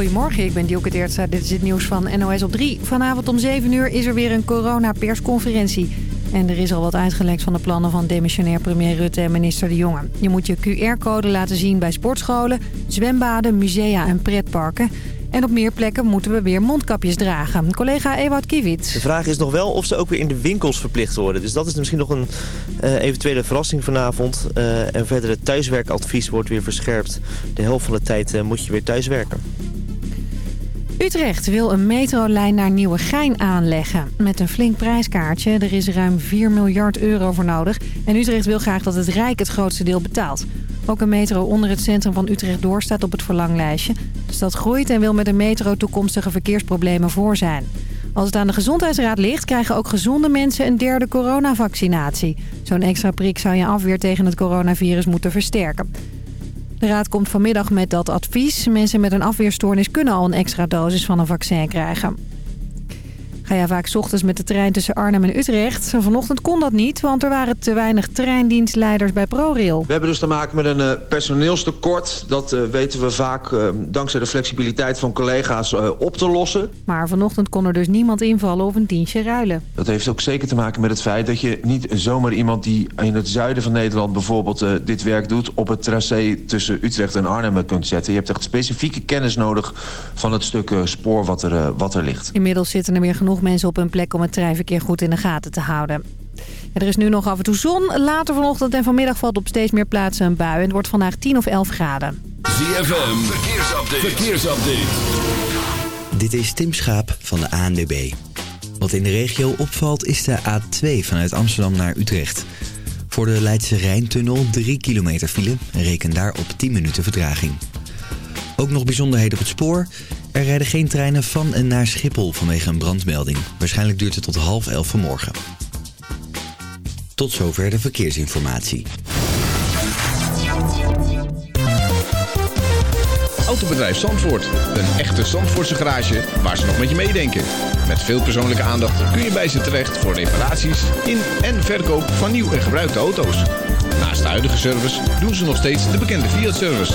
Goedemorgen, ik ben Dielke Teertza. Dit is het nieuws van NOS op 3. Vanavond om 7 uur is er weer een corona-persconferentie. En er is al wat uitgelekt van de plannen van demissionair premier Rutte en minister De Jonge. Je moet je QR-code laten zien bij sportscholen, zwembaden, musea en pretparken. En op meer plekken moeten we weer mondkapjes dragen. Collega Ewout Kiewit. De vraag is nog wel of ze ook weer in de winkels verplicht worden. Dus dat is misschien nog een uh, eventuele verrassing vanavond. Uh, en verder het thuiswerkadvies wordt weer verscherpt. De helft van de tijd uh, moet je weer thuiswerken. Utrecht wil een metrolijn naar Nieuwegein aanleggen. Met een flink prijskaartje. Er is ruim 4 miljard euro voor nodig. En Utrecht wil graag dat het Rijk het grootste deel betaalt. Ook een metro onder het centrum van Utrecht door staat op het verlanglijstje. De stad groeit en wil met een metro toekomstige verkeersproblemen voor zijn. Als het aan de Gezondheidsraad ligt, krijgen ook gezonde mensen een derde coronavaccinatie. Zo'n extra prik zou je afweer tegen het coronavirus moeten versterken. De raad komt vanmiddag met dat advies. Mensen met een afweerstoornis kunnen al een extra dosis van een vaccin krijgen. Ga ja vaak ochtends met de trein tussen Arnhem en Utrecht. Vanochtend kon dat niet, want er waren te weinig treindienstleiders bij ProRail. We hebben dus te maken met een uh, personeelstekort. Dat uh, weten we vaak uh, dankzij de flexibiliteit van collega's op te lossen. Maar vanochtend kon er dus niemand invallen of een dienstje ruilen. Dat heeft ook zeker te maken met het feit dat je niet zomaar iemand die in het zuiden van Nederland bijvoorbeeld dit werk doet... op het tracé tussen Utrecht en Arnhem kunt zetten. Je hebt echt specifieke kennis nodig van het stuk spoor wat er, wat er ligt. Inmiddels zitten er weer genoeg mensen op hun plek om het treinverkeer goed in de gaten te houden. Er is nu nog af en toe zon. Later vanochtend en vanmiddag valt op steeds meer plaatsen een bui. En het wordt vandaag 10 of 11 graden. ZFM, verkeersupdate. verkeersupdate. Dit is Tim Schaap van de ANDB. Wat in de regio opvalt is de A2 vanuit Amsterdam naar Utrecht. Voor de Leidse Rijntunnel 3 kilometer file. Reken daar op 10 minuten vertraging. Ook nog bijzonderheden op het spoor. Er rijden geen treinen van en naar Schiphol vanwege een brandmelding. Waarschijnlijk duurt het tot half elf vanmorgen. Tot zover de verkeersinformatie. Autobedrijf Zandvoort. Een echte Zandvoortse garage waar ze nog met je meedenken. Met veel persoonlijke aandacht kun je bij ze terecht voor reparaties in en verkoop van nieuw en gebruikte auto's. Naast de huidige service doen ze nog steeds de bekende Fiat-service.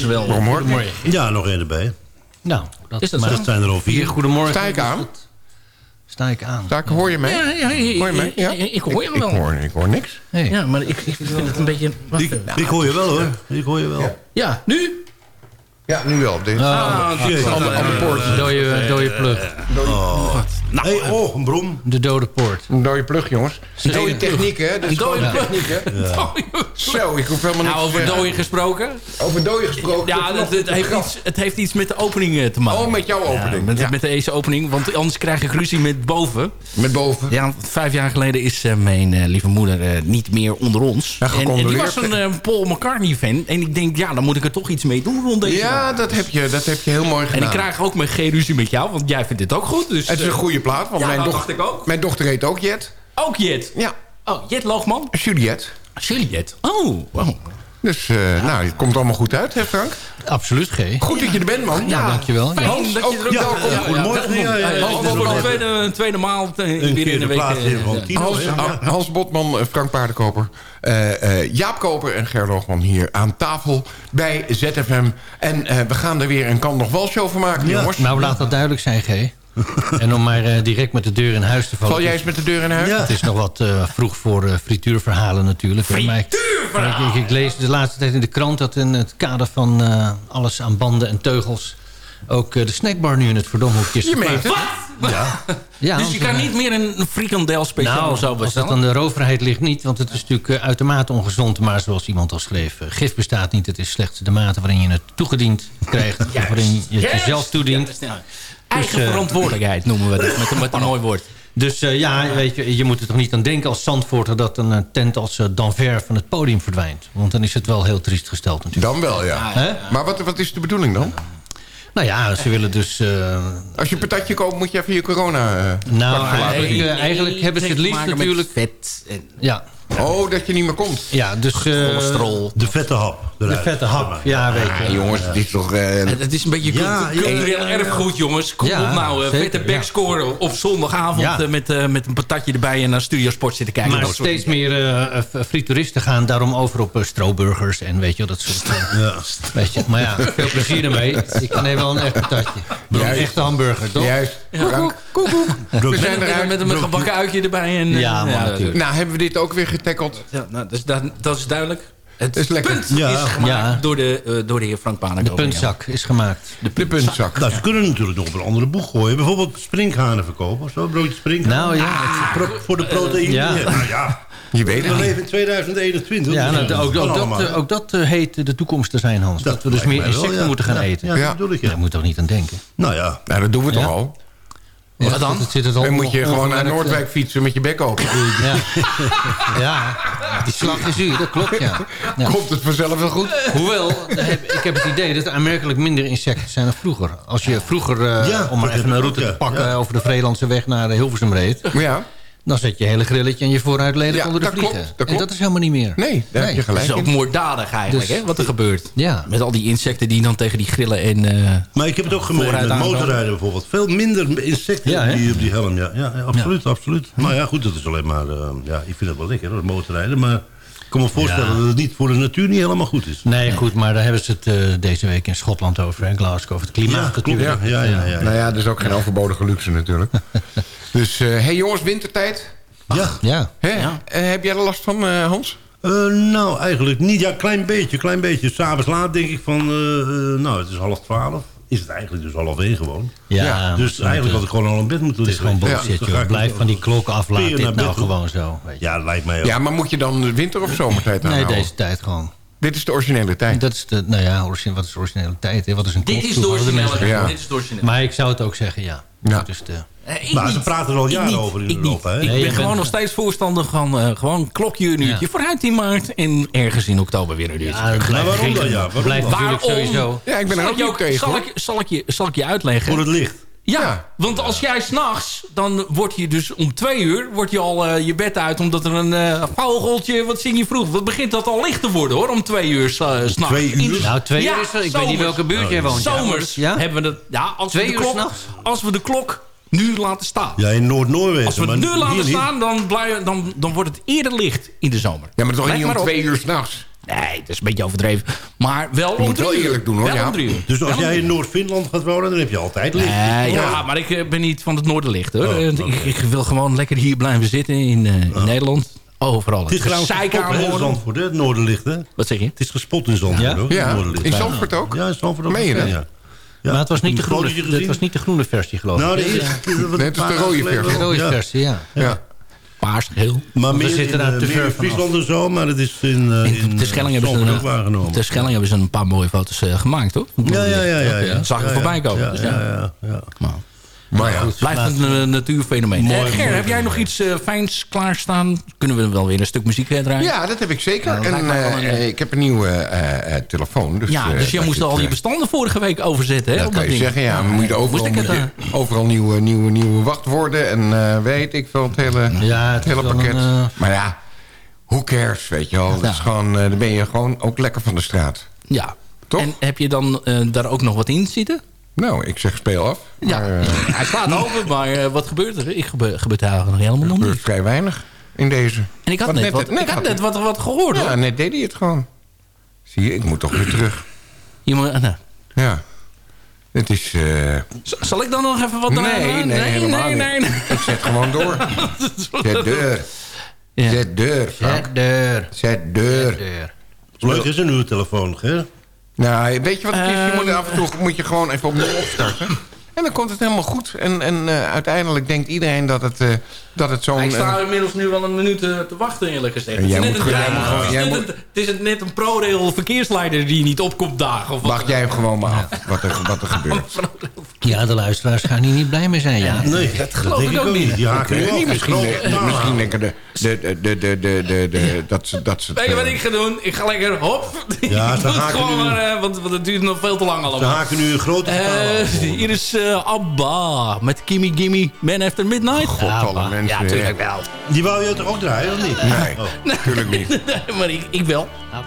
Goedemorgens wel. Goedemorgen. Ja, nog één erbij. Nou, dat, Is dat maar zo? Dat zijn er al vier. Goedemorgen. Sta ik aan? Sta ik aan. Sta ik, hoor je mij? Ja, ja, ja, Hoor je mij? Ja. ik, ik hoor je Ik wel. hoor, ik hoor niks. Hey. Ja, maar ik, ik vind het een beetje... wacht Ik, even. ik hoor je wel hoor. Ik hoor je wel. Ja, nu? Ja, nu wel. Dit. Ah, alle poortjes. Dode, dode plug. Oh. Nou, Hey, oh, een brom. De dode poort. Een dode plug, jongens. Een dode techniek, hè? Dat is Een dode techniek, hè? Zo, ik hoef helemaal niks Nou, over dooien gesproken. Over dode gesproken. Ja, het, heeft iets, het heeft iets met de opening eh, te maken. Oh, met jouw opening. Ja, met, Ja. met deze opening, want anders krijg ik ruzie met boven. Met boven. Ja, want vijf jaar geleden is eh, mijn eh, lieve moeder niet meer onder ons. Ja, en, en die was een Paul McCartney-fan. En ik denk, ja, dan moet ik er toch iets mee doen rond deze Ja, dag. dat heb, je, dat heb je heel mooi gedaan. En ik krijg ook mijn geen ruzie met jou, want jij vindt dit ook goed. Dus, Het is een eh, goede plaat, want Ja, mijn, dochter, dacht ik ook. mijn dochter heet ook Jet. Ook Jet. Ja, Oh, Jet Loogman? Juliette. Juliet. Oh, wow. Dus, eh, nou, het komt allemaal goed uit, hè Frank? Absoluut, G. Goed dat je er bent, man. Ja, dankjewel. Ja. Fijn dat je er ook ja, welkom. ja, goedemorgen. Ja, ja, ja. Hans voor de wel- tweede, tweede maal eh, weer keer in de de week. plaats eh, weer van ja. Tino. Hans? Ja. Hans Botman, eh, Frank Paardenkoper, eh, eh, Jaap Koper en Ger Loogman hier aan tafel bij ZFM. En eh, we gaan er weer een kan nog wel show van maken, Ja. jongens. Nou, laat dat duidelijk zijn, G. en om maar eh, direct met de deur in huis te vallen. Val jij eens met de deur in huis? Ja. Het is nog wat eh, vroeg voor eh, frituurverhalen natuurlijk. maar ik- ik, ik, lees de laatste tijd in de krant dat in het kader van eh, alles aan banden en teugels... ook de snackbar nu in het verdomhoekje is Je meent geplaatst. het. Ja, Dus je kan niet meer een frikandel speciaal Nou, zo als dat bestellen? aan de overheid ligt niet, want het is natuurlijk eh, uitermate ongezond. Maar zoals iemand al schreef, gif bestaat niet. Het is slechts de mate waarin je het toegediend krijgt. of waarin je het jezelf toedient. Ja, Eigen Dus, eh, verantwoordelijkheid noemen we dat, met, een- met een mooi woord. Dus eh, ja, weet je, je moet er toch niet aan denken als Zandvoorter... dat een eh, tent als uh, Danver van het podium verdwijnt. Want dan is het wel heel triest gesteld natuurlijk. Dan wel, ja. Hè? Maar wat, wat is de bedoeling dan? Nou ja, ze willen dus... eh, Als je een patatje koopt, moet je even je corona... eh, nou, eigenlijk, eigenlijk hebben ze het liefst natuurlijk... vet en Ja, Oh, dat je niet meer komt. ja dus... eh, cholesterol. De vette hap. de vette hap, ja, weet je. Ja, jongens, dit is toch... eh, Het is een beetje Ja, cult- cultureel erfgoed, jongens. Kom Ja, op nou, eh, vette ja. backscoren op zondagavond... Ja. met, eh, met een patatje erbij en naar Studio Sport zitten kijken. Maar steeds meer frituuristen gaan daarom over op stroburgers en weet je wel, dat soort Ja. weet je. Maar ja, veel plezier ermee. Ik neem wel een echt patatje. Een echte hamburger, toch? Juist. Frank. We zijn eruit. met, met een gebakken uitje erbij. En, eh, Ja, natuurlijk. Nou, hebben we dit ook weer getackeld? Ja, nou, dus dat, dat is duidelijk. Het is lekker. punt Ja. is gemaakt Ja. door, de, eh, door de heer Frank Panek. De puntzak is gemaakt. De puntzak. Nou, ze kunnen natuurlijk nog op een andere boeg gooien. Bijvoorbeeld sprinkhanen verkopen. of Zo, broodje sprinkhanen. Nou ja, Pro- voor de proteïne. Ja. Nou ja, Je weet we het niet. leven in 2021. ja dus nou, dat ook, dat, eh, ook dat eh, heet de toekomst te zijn, Hans. Dat, we dus meer wel, insecten ja. moeten gaan Ja, eten. Ja, Ja. dat bedoel ik, Daar moet toch niet aan denken. Nou ja. Nou, dat doen we toch al? Wat dan? Het zit het al Dan moet je gewoon naar ongemerkt, eh, Noordwijk fietsen met je bek open. Ja. ja, die slag is u, dat klopt, ja. ja. Komt het vanzelf wel goed? Hoewel, ik heb het idee dat er aanmerkelijk minder insecten zijn dan vroeger. Als je vroeger, eh, Ja, om maar even een route te pakken... Ja. over de Vreelandse weg naar Hilversum reed... Ja. Dan zet je hele grilletje en je vooruit lelijk Ja, onder de dat vliegen. klopt, dat En klopt. dat is helemaal niet meer. Nee, daar heb je Dat gelijk is ook moorddadig eigenlijk, Dus- hè, wat er gebeurt. Ja. Met al die insecten die dan tegen die grillen en... eh, Maar ik heb het ook gemerkt met motorrijden bijvoorbeeld. Veel minder insecten Ja, op, die, op die helm. Ja, ja, ja, absoluut, absoluut. Maar ja, goed, dat is alleen maar... eh, ja, ik vind het wel lekker, hoor, motorrijden. Maar kan me voorstellen Ja. dat het niet voor de natuur niet helemaal goed is. Nee, goed, maar daar hebben ze het eh, deze week in Schotland over. hè, Glasgow, over het klimaat Ja, natuurlijk. ja, ja, ja, ja. Nou ja, dat is ook geen overbodige luxe natuurlijk. dus, hé hey jongens, wintertijd. Ja. Ja. Hè? Eh, heb jij er last van, eh, Hans? Eh, nou, eigenlijk niet. Ja, klein beetje, klein beetje. S'avonds laat denk ik van, eh, eh, nou, het is half twaalf. Is het eigenlijk dus half één gewoon. Ja, Ja, Dus eigenlijk had ik gewoon al in bed moeten Het is gewoon Ja, bullshit, joh. ik Blijf van die klok af, laat Peer dit nou gewoon zo. Weet je. Ja, dat lijkt mij ook. Ja, maar moet je dan winter- of zomertijd Nee, aanhouden? deze tijd gewoon. Dit is de originele tijd. Dat is de, nou ja, origine- wat is de originele tijd? Hè? Wat is een dit klok? is de originele. Ja. Dit is de originele. Maar ik zou het ook zeggen, ja. Ja. Is de, Eh, ik Maar ze praten er al jaren over in Ik Europa, niet. hè? Ik Nee, ben bent- gewoon nog steeds voorstander van eh, gewoon klokje een uurtje Ja. vooruit in maart en ergens in oktober weer een uurtje. ja, waarom dan, ja? Waarom blijft dan? natuurlijk sowieso... Ja, ik ben er zal ook niet tegen, zal ik, zal, ik je, zal ik je uitleggen? Voor het licht. Ja, Ja. want als jij s'nachts, dan word je dus om twee uur word je al eh, je bed uit omdat er een eh vogeltje, wat zing je vroeg? Wat begint dat al licht te worden hoor, om twee uur s- eh, s'nachts. Twee uur? In- Nou, twee Ja, uur is. Ik weet niet welke buurt jij woont. ja. Zomers Ja? hebben we dat. Ja, als Twee we de uur klok, s'nachts? als we de klok nu laten staan. Ja, in Noord-Noorwegen. Als we het nu laten niet. staan, dan, blijven, dan, dan wordt het eerder licht in de zomer. Ja, maar toch niet om op. twee uur s'nachts. Nee, dat is een beetje overdreven. Maar wel Je om moet drie wel eerlijk doen, hoor, Wel ja. om drie uur. Dus als jij in Noord-Finland gaat wonen, dan heb je altijd licht. Nee, ja, maar ik eh, ben niet van het noorderlicht hoor. Oh, Eh, ik, ik wil gewoon lekker hier blijven zitten in, eh, in Nederland. Overal. Het is trouwens gespot in. Zandvoort, hè, het Noorderlicht. Hè? Wat zeg je? Het is gespot in Zandvoort, Ja? hoor. Ja, het Noorderlicht. in Zandvoort ook? Ja, in Zandvoort ook. Meen je dat? Ja. Ja. Maar het was, niet de groene, het was niet de groene versie, geloof ik. Nou, Nee, het is een de paar rode versie. de rode versie, ja. Ja. Paars, geel. Maar We meer zitten in, daar eh, te meer ver in vanaf. Friesland en zo, maar het is in, eh, in In de Schelling hebben ze, een, ook waargenomen. de Schelling hebben ze een paar mooie foto's eh, gemaakt, hoor. Ja, ja, ja. ja, ja. Dat zag ik Ja, voorbij ja. komen. Ja, dus ja, ja. ja, ja. Maar Maar ja, Blijft een natuurfenomeen. Mooi, Eh, Ger, mooi, heb jij nog iets eh, fijns klaarstaan? Kunnen we wel weer een stuk muziek eh, draaien? ja, dat heb ik zeker. Ja, en een- eh, ik heb een nieuwe eh, eh, telefoon. Dus, Ja, dus jij moest je al die bestanden vorige week overzetten. Hè, Dat kan je ding. zeggen, ja. Overal, moet het, je- overal nieuwe, nieuwe, nieuwe wachtwoorden en eh, weet ik veel, het hele, Ja, het hele pakket. een, Maar ja, who cares, weet je wel. Dat is gewoon, eh, dan ben je gewoon ook lekker van de straat. Ja. Toch? En heb je dan eh, daar ook nog wat in zitten? Nou, ik zeg speel af. Ja. Maar eh, Hij slaat over, maar eh, wat gebeurt er? Ik gebe gebeurt daar eigenlijk nog helemaal nog gebeurt niet. vrij weinig in deze. En ik had Want net, wat, net ik had net wat, wat gehoord. Ja, hoor. net deed hij het gewoon. Zie je, ik moet toch weer terug. Je moet- nou, Ja. Het is... eh, zal ik dan nog even wat nee, draaien? nee, helemaal nee, niet. nee, nee. Ik zet gewoon door. Zet deur. Ja. Zet deur, Frank. Zet deur. Zet deur. deur. Leuk is een nieuwe telefoon, hè? Nou, weet je wat het is? Je moet Ehm. af en toe moet je gewoon even opnieuw opstarten. En dan komt het helemaal goed. En, en eh, uiteindelijk denkt iedereen dat het, eh, dat het zo'n... Ik sta eh, inmiddels nu wel een minuut eh, te wachten eerlijk gezegd. Het is net een- moet het is net een ProRail verkeersleider die niet op komt dagen. Of wat Wacht jij hem gewoon maar af wat er, wat er gebeurt. Ja, de luisteraars gaan hier niet blij mee zijn, ja. Nee, dat geloof denk ik ook niet. Haken Ik weet niet, misschien, misschien denken de, de, de, de, de, de, dat ze... Dat ze Weet je wat eh, ik ga doen? Ik ga lekker hop. Ja, ze haken gewoon nu- maar, want, want het duurt nog veel te lang Ze allemaal. haken nu een grote af. hier is eh, Abba met Gimme Gimme Man After Midnight. God, alle mensen. Ja, natuurlijk wel. Die wou je toch ook draaien, of niet? Nee, Oh. natuurlijk niet. Nee, maar ik, ik wel. Half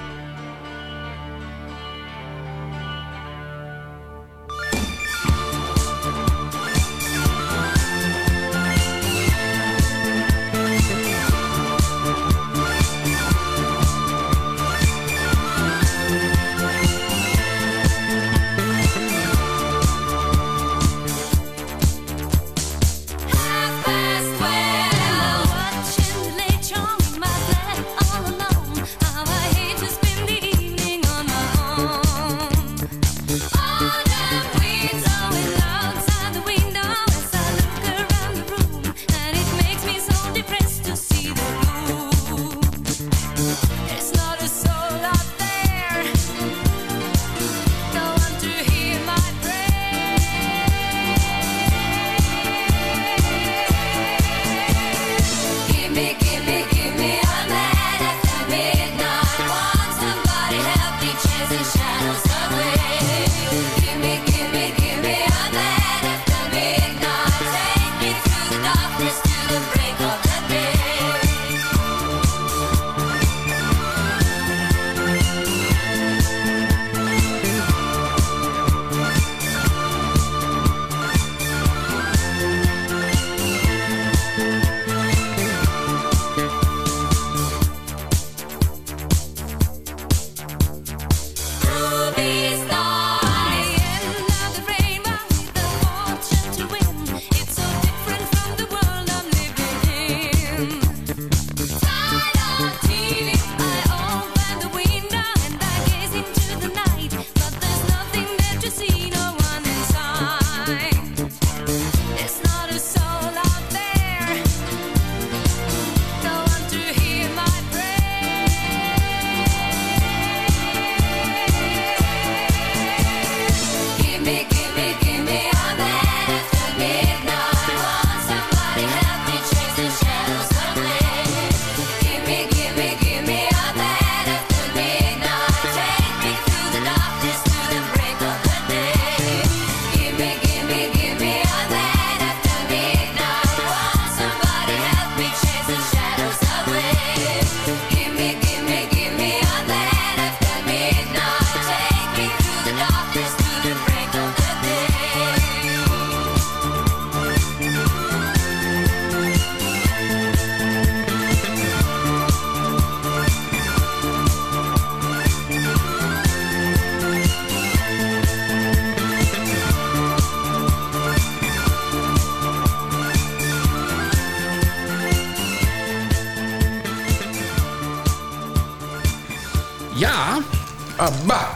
Abba.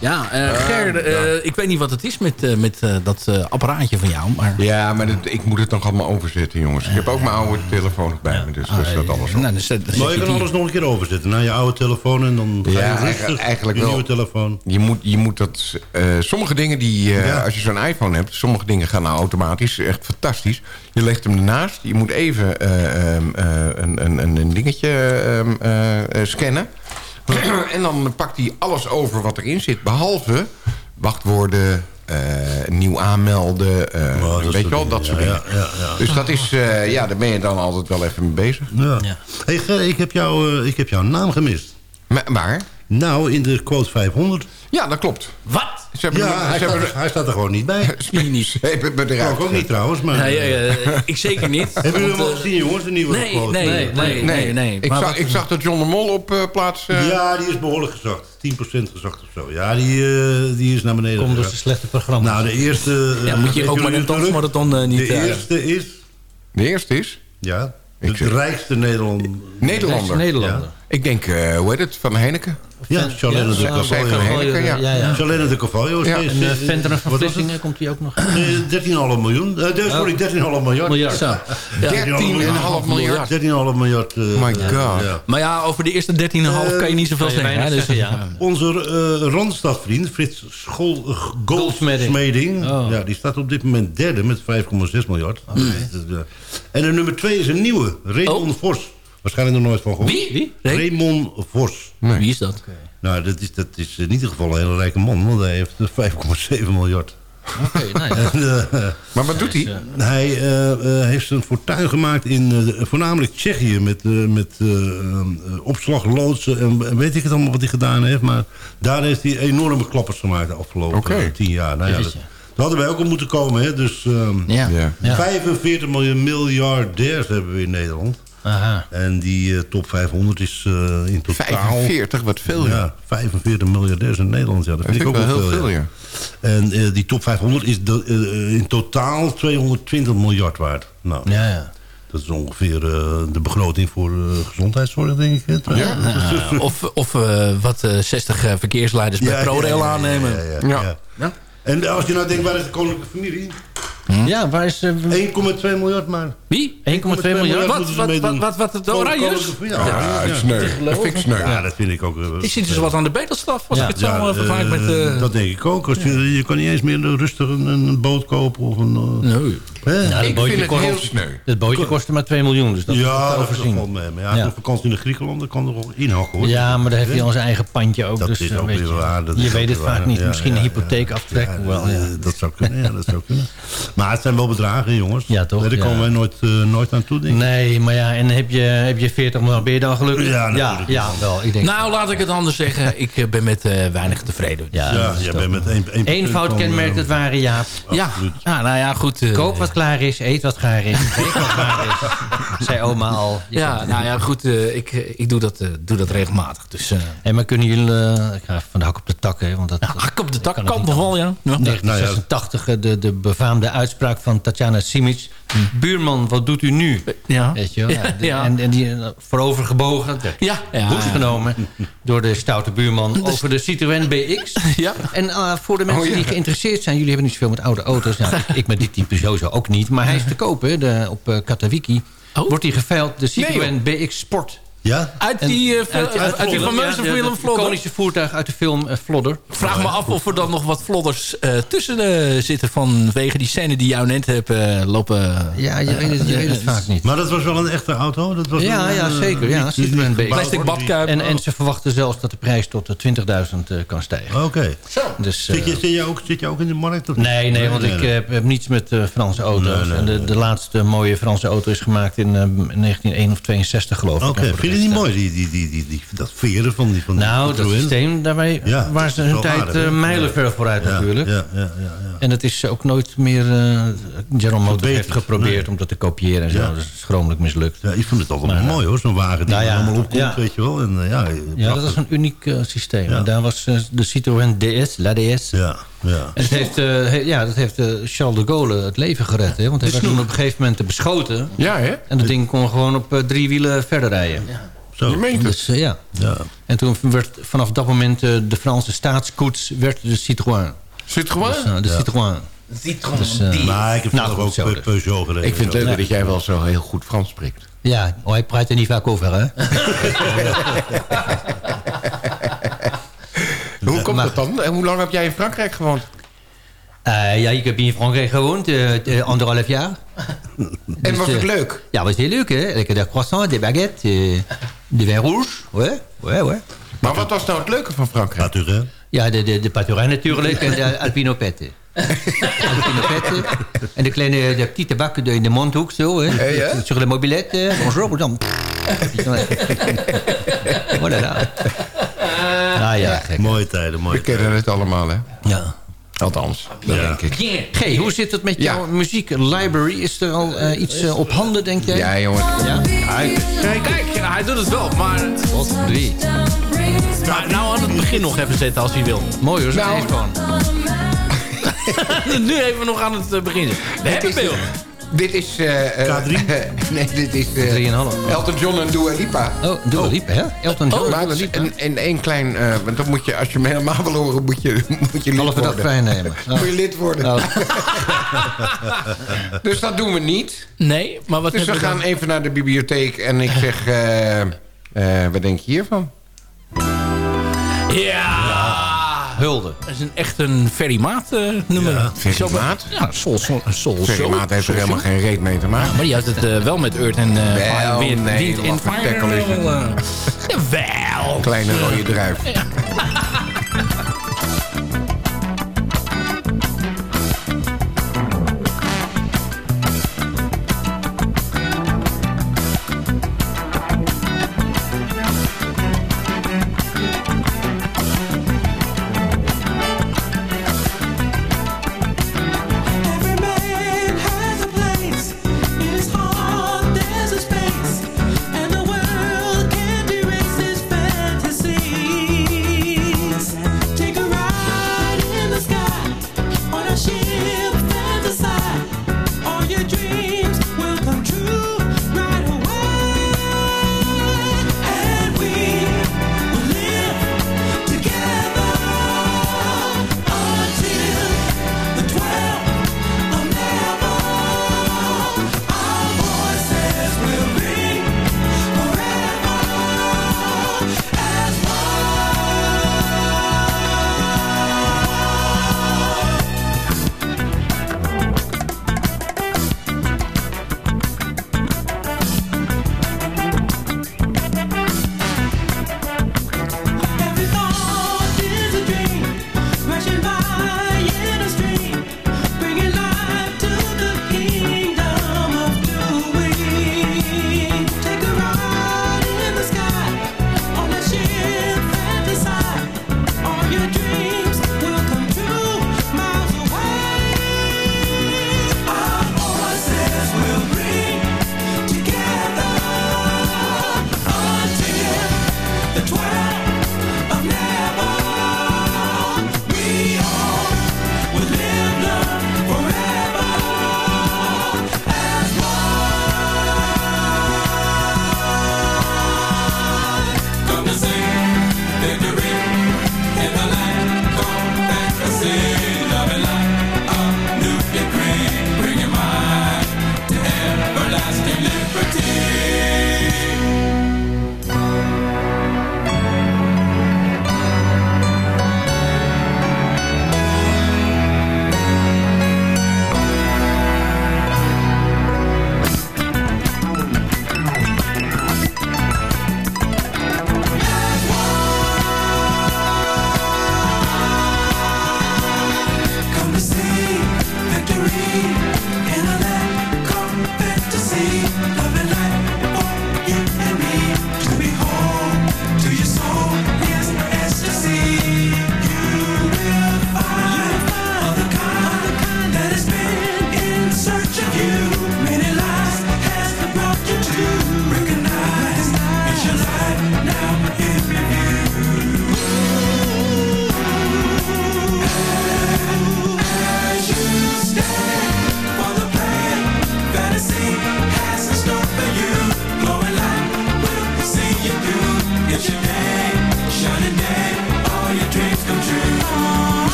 Ja, eh, Ger, eh, ik weet niet wat het is met, eh, met eh, dat eh, apparaatje van jou. Maar... Ja, maar dat- ik moet het nog allemaal overzetten, jongens. Ik heb ook mijn oude telefoon nog bij me, dus dat staat alles op. Nou, Maar je kan alles nog een keer overzetten naar je oude telefoon en dan ga je Ja, rustig eigenlijk- je wel. nieuwe telefoon. Je moet, je moet dat... eh, sommige dingen die... eh, Ja. Als je zo'n iPhone hebt... Sommige dingen gaan nou automatisch. Echt fantastisch. Je legt hem ernaast. Je moet even eh, ehm, eh, een, een, een, dingetje ehm, eh, eh, scannen. en dan pakt hij alles over wat erin zit. Behalve wachtwoorden... eh, nieuw aanmelden, eh, Oh, dat weet je soort wel, dingen, dat soort ja, dingen. ja, ja, ja. Dus dat is, eh, ja, daar ben je dan altijd wel even mee bezig. Ja. Hey ik heb, jou, ik heb jouw naam gemist. Maar, waar? Nou, in de quote 500. Ja, dat klopt. Wat? Ze hebben, Ja, ze hij staat, hebben, er, hij staat er gewoon niet bij. niet. ze hebben ook niet trouwens, maar... Nee, eh, eh, ik zeker niet. Hebben jullie hem al eh, gezien, jongens, de nieuwe Nee, quote? nee, nee, nee, nee. nee. Ik, Maar zag, wat- ik zag dat John de Mol op eh, plaats... eh, Ja, die is behoorlijk gezakt. 10% gezakt of zo. Ja, die, die is naar beneden Komt dus de slechte programma's. Nou, de eerste... Ja, moet je ook maar een natuurlijk? dansmarathon niet... De eerste is... De eerste is... Ja, de, rijkste Nederland, Nederlander. Nederlander. Ik denk, eh, hoe heet het, van Heineken? Ja, Charlene de ja. Charlene de Cavallo. Ja, is- En uh, is- Venteren van Vlissingen komt hij ook nog. het? Eh, 13,5 miljoen. Eh, sorry, 13,5 miljard. Miljard. Zo. Ja. 13,5 miljard. 13,5 miljard. eh, My God. ja. Maar ja, over de eerste 13,5 kan je niet zoveel kan je zeggen. Dus. Onze eh Randstadvriend, Frits School, eh, Goldsmeding. Goldsmeding. Oh. Ja, die staat op dit moment derde met 5,6 miljard. Eh, En de nummer 2 is een nieuwe, Raymond Vos. Waarschijnlijk nog nooit van gehoord. Wie? Wie? Raymond Vos. Wie is dat? Nou, dat is, dat is in ieder geval een hele rijke man, want hij heeft eh, 5,7 miljard. Oké, nou ja. En, eh, Maar wat doet hij? hij eh, eh, heeft zijn fortuin gemaakt in eh, voornamelijk Tsjechië... met, eh, met eh, eh, opslag, loodsen en weet ik het allemaal wat hij gedaan heeft. Maar daar heeft hij enorme klappers gemaakt de afgelopen eh, tien jaar. Nou, ja, dat, daar hadden wij ook al moeten komen. Hè? Dus ehm, Ja. Ja. Ja. 45 miljoen miljardairs hebben we in Nederland. Aha. En die eh, top 500 is eh, in totaal... 45, wat veel. Ja. Ja, 45 miljardairs in Nederland. Ja, dat Dat vind ik vind ook wel heel veel. veel, ja. ja. En eh, die top 500 is de- eh, in totaal 220 miljard waard. Nou, Ja, ja. dat is ongeveer de begroting voor eh, gezondheidszorg, denk ik. Uh, of of wat eh, 60 eh, verkeersleiders bij Ja, ProRail ja, ja, aannemen. ja, ja, Ja. ja. Ja. En als je nou denkt, waar is de koninklijke familie? Ja, waar is... eh, 1,2 miljard maar. Wie? 1,2 miljard? Wat, wat, wat, wat, wat, de Oranjes? Koninklijke- Ja, Ja, ja, ja. sneu. Dat vind ik sneu. Ja, dat vind ik ook. eh, Die zitten ze wat aan de bedelstaf, als Ja. ik het zo ja, eh, vergelijk met... eh, eh, dat denk ik ook. Als je, je kan niet eens meer rustig een, een boot kopen of een... eh, nee. hè? Ja, dat Ik vind het heel kost- sneu. Het bootje kostte maar 2 miljoen, dus dat is ja, wel dat overzien. mee. Maar ja, Ja. vakantie in Griekenland, dat kan er wel inhakken hoor. Ja, maar daar heeft hij al zijn eigen pandje ook. Dat dus, is ook weet weer je, waar, dat je is ook weet het vaak niet. Ja, Misschien ja, een ja. hypotheek aftrek. Ja, wel, ja. eh, Dat zou kunnen, ja, dat zou kunnen. Maar het zijn wel bedragen, jongens. Ja, toch? Daar Ja. komen wij nooit, eh, nooit aan toe, denk ik. Nee, maar ja, en heb je, heb je 40 miljard, ben je dan gelukkig? Ja, ja, ja, wel. Ik denk, Nou, laat ik het anders zeggen. Ik eh, ben met eh, weinig tevreden. ja, Ja, jij toch- bent met één, één Eenvoud kenmerkt het ware, Jaap. Ja, ja nou ja, goed. eh, Koop wat klaar is, eet wat klaar is, drink wat klaar is. Zei oma al. Je Ja, nou ja, goed. eh, ik ik doe, dat, eh, doe dat regelmatig. Dus eh Hey, maar kunnen jullie... eh, ik ga even van de hak op de tak, hè, want dat... ja, hak op de tak kan kan het nog wel, ja. ja. 1986, eh, de, de befaamde uitspraak van Tatjana Simic. Buurman, wat doet u nu? Ja. Weet je wel? Ja. En, en die eh, voorovergebogen, Ja, ja. genomen door de stoute buurman over de Citroën BX. Ja. En eh, voor de mensen Oh, die geïnteresseerd zijn, jullie hebben niet zoveel met oude auto's. Nou, ik, met dit type sowieso ook niet. Maar hij is te kopen de, op Katawiki. Oh. Wordt hij geveild, de Citroën BX Sport. Ja? Uit die, eh, uit- uit, uit die fameuze Ja, film Vlodder. iconische voertuig uit de film eh, Vlodder. Vraag me af of er dan nog wat vlodders eh, tussen eh, zitten... vanwege die scène die jou net hebt eh, lopen... Ja, je weet het, je weet het vaak niet. Maar dat was wel een echte auto? Dat was Ja, een, ja, eh, zeker. Ja, Citroën Plastic badkuip. En, en ze verwachten zelfs dat de prijs tot de 20.000 eh, kan stijgen. Oké. Dus, eh, Zit, je, zit, je ook, zit je ook in de markt? Of? nee, nee, want ik eh, heb, heb niets met eh, Franse auto's. Nee, nee, en de, nee. de laatste mooie Franse auto is gemaakt in eh, 1961 of 62 geloof ik. Oké, Het niet mooi, die, die, die, die, dat veren van die van eh, Nou, dat systeem, daarmee Ja, waren dat ze is hun tijd eh, hè? mijlenver vooruit natuurlijk. Ja, ja, ja, ja. En het is ook nooit meer... eh General Motors Verbeterd, heeft geprobeerd om dat te kopiëren en zo. Dat is schromelijk mislukt. Ja, ik vind het altijd Maar, wel mooi hoor, zo'n wagen die nou er allemaal opkomt, weet je wel. En, eh, ja, Ja, dat is een uniek eh, systeem. En daar was eh, de Citroën DS, La DS... Ja, ja. En het heeft, eh, he- ja, dat heeft eh, Charles de Gaulle het leven gered. Hè? Want hij werd toen op een gegeven moment beschoten. Ja, hè? En dat ding kon gewoon op eh, drie wielen verder rijden. Zo. Je meent het. Dus, ja. Ja. En toen werd vanaf dat moment de Franse staatskoets werd de Citroën. Citroën? Dus, de Ja. Citroën. Citroën. Dus, Maar ik heb Nou, ook zo Pe- dus. Peugeot gereden. Ik vind het Zo. leuk dat jij wel zo heel goed Frans spreekt. Ja, oh, hij praat er niet vaak over, hè? Hoe komt maar- dat dan? En hoe lang heb jij in Frankrijk gewoond? Eh, ja, ik heb in Frankrijk gewoond, eh, eh, anderhalf jaar. En was het eh, leuk? Ja, was heel leuk, hè? Lekker de croissants, de baguettes, eh, de vin rouge. Ouais, ouais, ouais. Maar wat was nou het leuke van Frankrijk? Paturin. Ja, de, de, de paturin natuurlijk en de alpinopetten. alpinopetten. En de kleine de petite bak in de mondhoek zo, hè? Sur de mobilette. Bonjour, dan. voilà. Ah ja, gek. Mooie tijden, mooie We kennen het allemaal, hè? Ja. Althans, dat Ja. denk ik. G, hoe zit het met Ja. jouw muzieklibrary? Is er al eh, iets eh, op handen, denk jij? Ja, jongen. Ja? Kijk, ja, hij doet het wel, maar... Wat drie. Maar nou aan het begin nog even zetten als hij wil. Mooi hoor, zo Nou, gewoon. nu even nog aan het eh, begin. We hebben veel. Dit is... eh, eh, K3? nee, dit is... eh, 3,5. Elton John en Dua Lipa. Oh, Dua Lipa, hè? Elton John, maar Dua Lipa. in, in één klein... eh, want dan moet je, als je hem helemaal wil horen, moet je, moet je lid dag worden. vrij nemen. Oh. Moet je lid worden. Oh. Dus dat doen we niet. Nee, maar wat Dus we gaan dan? even naar de bibliotheek en ik zeg... eh, eh, wat denk je hiervan? Ja! Hulde. Dat is een, echt een Ferry Maat eh, nummer. Ja, Ferry Zo- Maat? Ja, Sol, Sol, Sol, Ferry Sol- Maat heeft er helemaal geen reet mee te maken. Maar die had het eh, wel met Earth en Wel, Fire, Wind, nee, Wind en Fire. wel, eh. Kleine rode druif.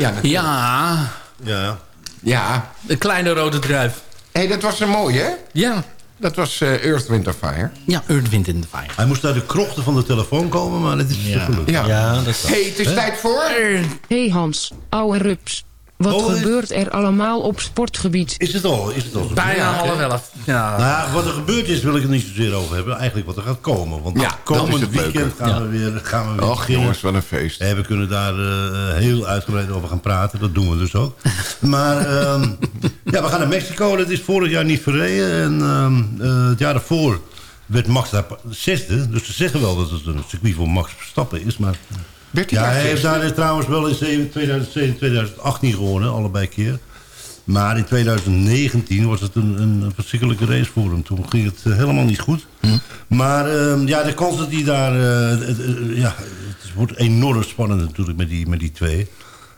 Ja. Ja, Ja. Ja. de kleine rode druif. Hé, dat was een mooie, hè? Ja. Dat was eh, Earth, Wind Fire. Ja, Earth, Wind Fire. Hij moest naar de krochten van de telefoon komen, maar het is ja. gelukt. Ja. Ja, dat is hey, het is tijd voor... hey Hans, ouwe rups. Wat Oh, is- gebeurt er allemaal op sportgebied? Is het al? Is het al? Bijna half elf. Ja. Nou, ja, wat er gebeurd is, wil ik het niet zozeer over hebben. Eigenlijk wat er gaat komen. Want Ja, komend weekend gaan we weer, gaan we weer Och beginnen. jongens, wat een feest. En we kunnen daar eh, heel uitgebreid over gaan praten. Dat doen we dus ook. Maar ehm, ja, we gaan naar Mexico. Dat is vorig jaar niet verreden. En ehm, eh, het jaar daarvoor werd Max daar zesde. Dus ze zeggen wel dat het een circuit voor Max Verstappen is. Maar Ja, hij heeft daar trouwens wel in 2007 en 2018 gewonnen. Allebei keer. Maar in 2019 was het een, een verschrikkelijke race voor hem. Toen ging het eh, helemaal niet goed. Maar ehm, ja, de kans dat hij daar... eh, het, ja, het wordt enorm spannend natuurlijk met die, met die twee.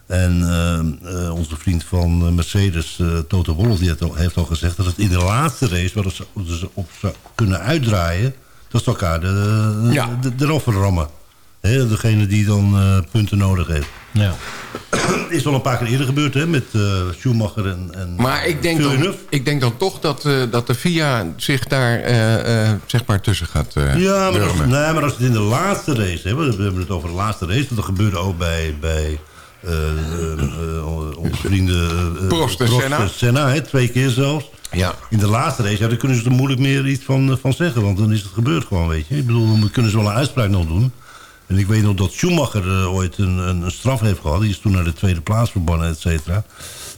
En ehm, eh, onze vriend van Mercedes, eh, Toto Wolff, die heeft al, heeft al gezegd... dat het in de laatste race, waar ze, ze op zou kunnen uitdraaien... dat ze elkaar de, Ja. de, de, rammen. Hè, degene die dan eh, punten nodig heeft. Ja. Is al een paar keer eerder gebeurd, hè? Met eh, Schumacher en, en Maar ik denk, dan, ik denk dan toch dat, eh, dat de FIA zich daar eh, eh, zeg maar tussen gaat eh Ja, maar als, nee, maar als het in de laatste race hebben... we hebben het over de laatste race... want dat gebeurde ook bij, bij eh, eh, eh, onze vrienden... eh, Prost en Senna. Senna, hè, twee keer zelfs. Ja. In de laatste race, ja, daar kunnen ze er moeilijk meer iets van, van zeggen... want dan is het gebeurd gewoon, weet je. Ik bedoel, dan kunnen ze wel een uitspraak nog doen... En ik weet nog dat Schumacher eh, ooit een, een, een straf heeft gehad. Die is toen naar de tweede plaats verbannen, et cetera.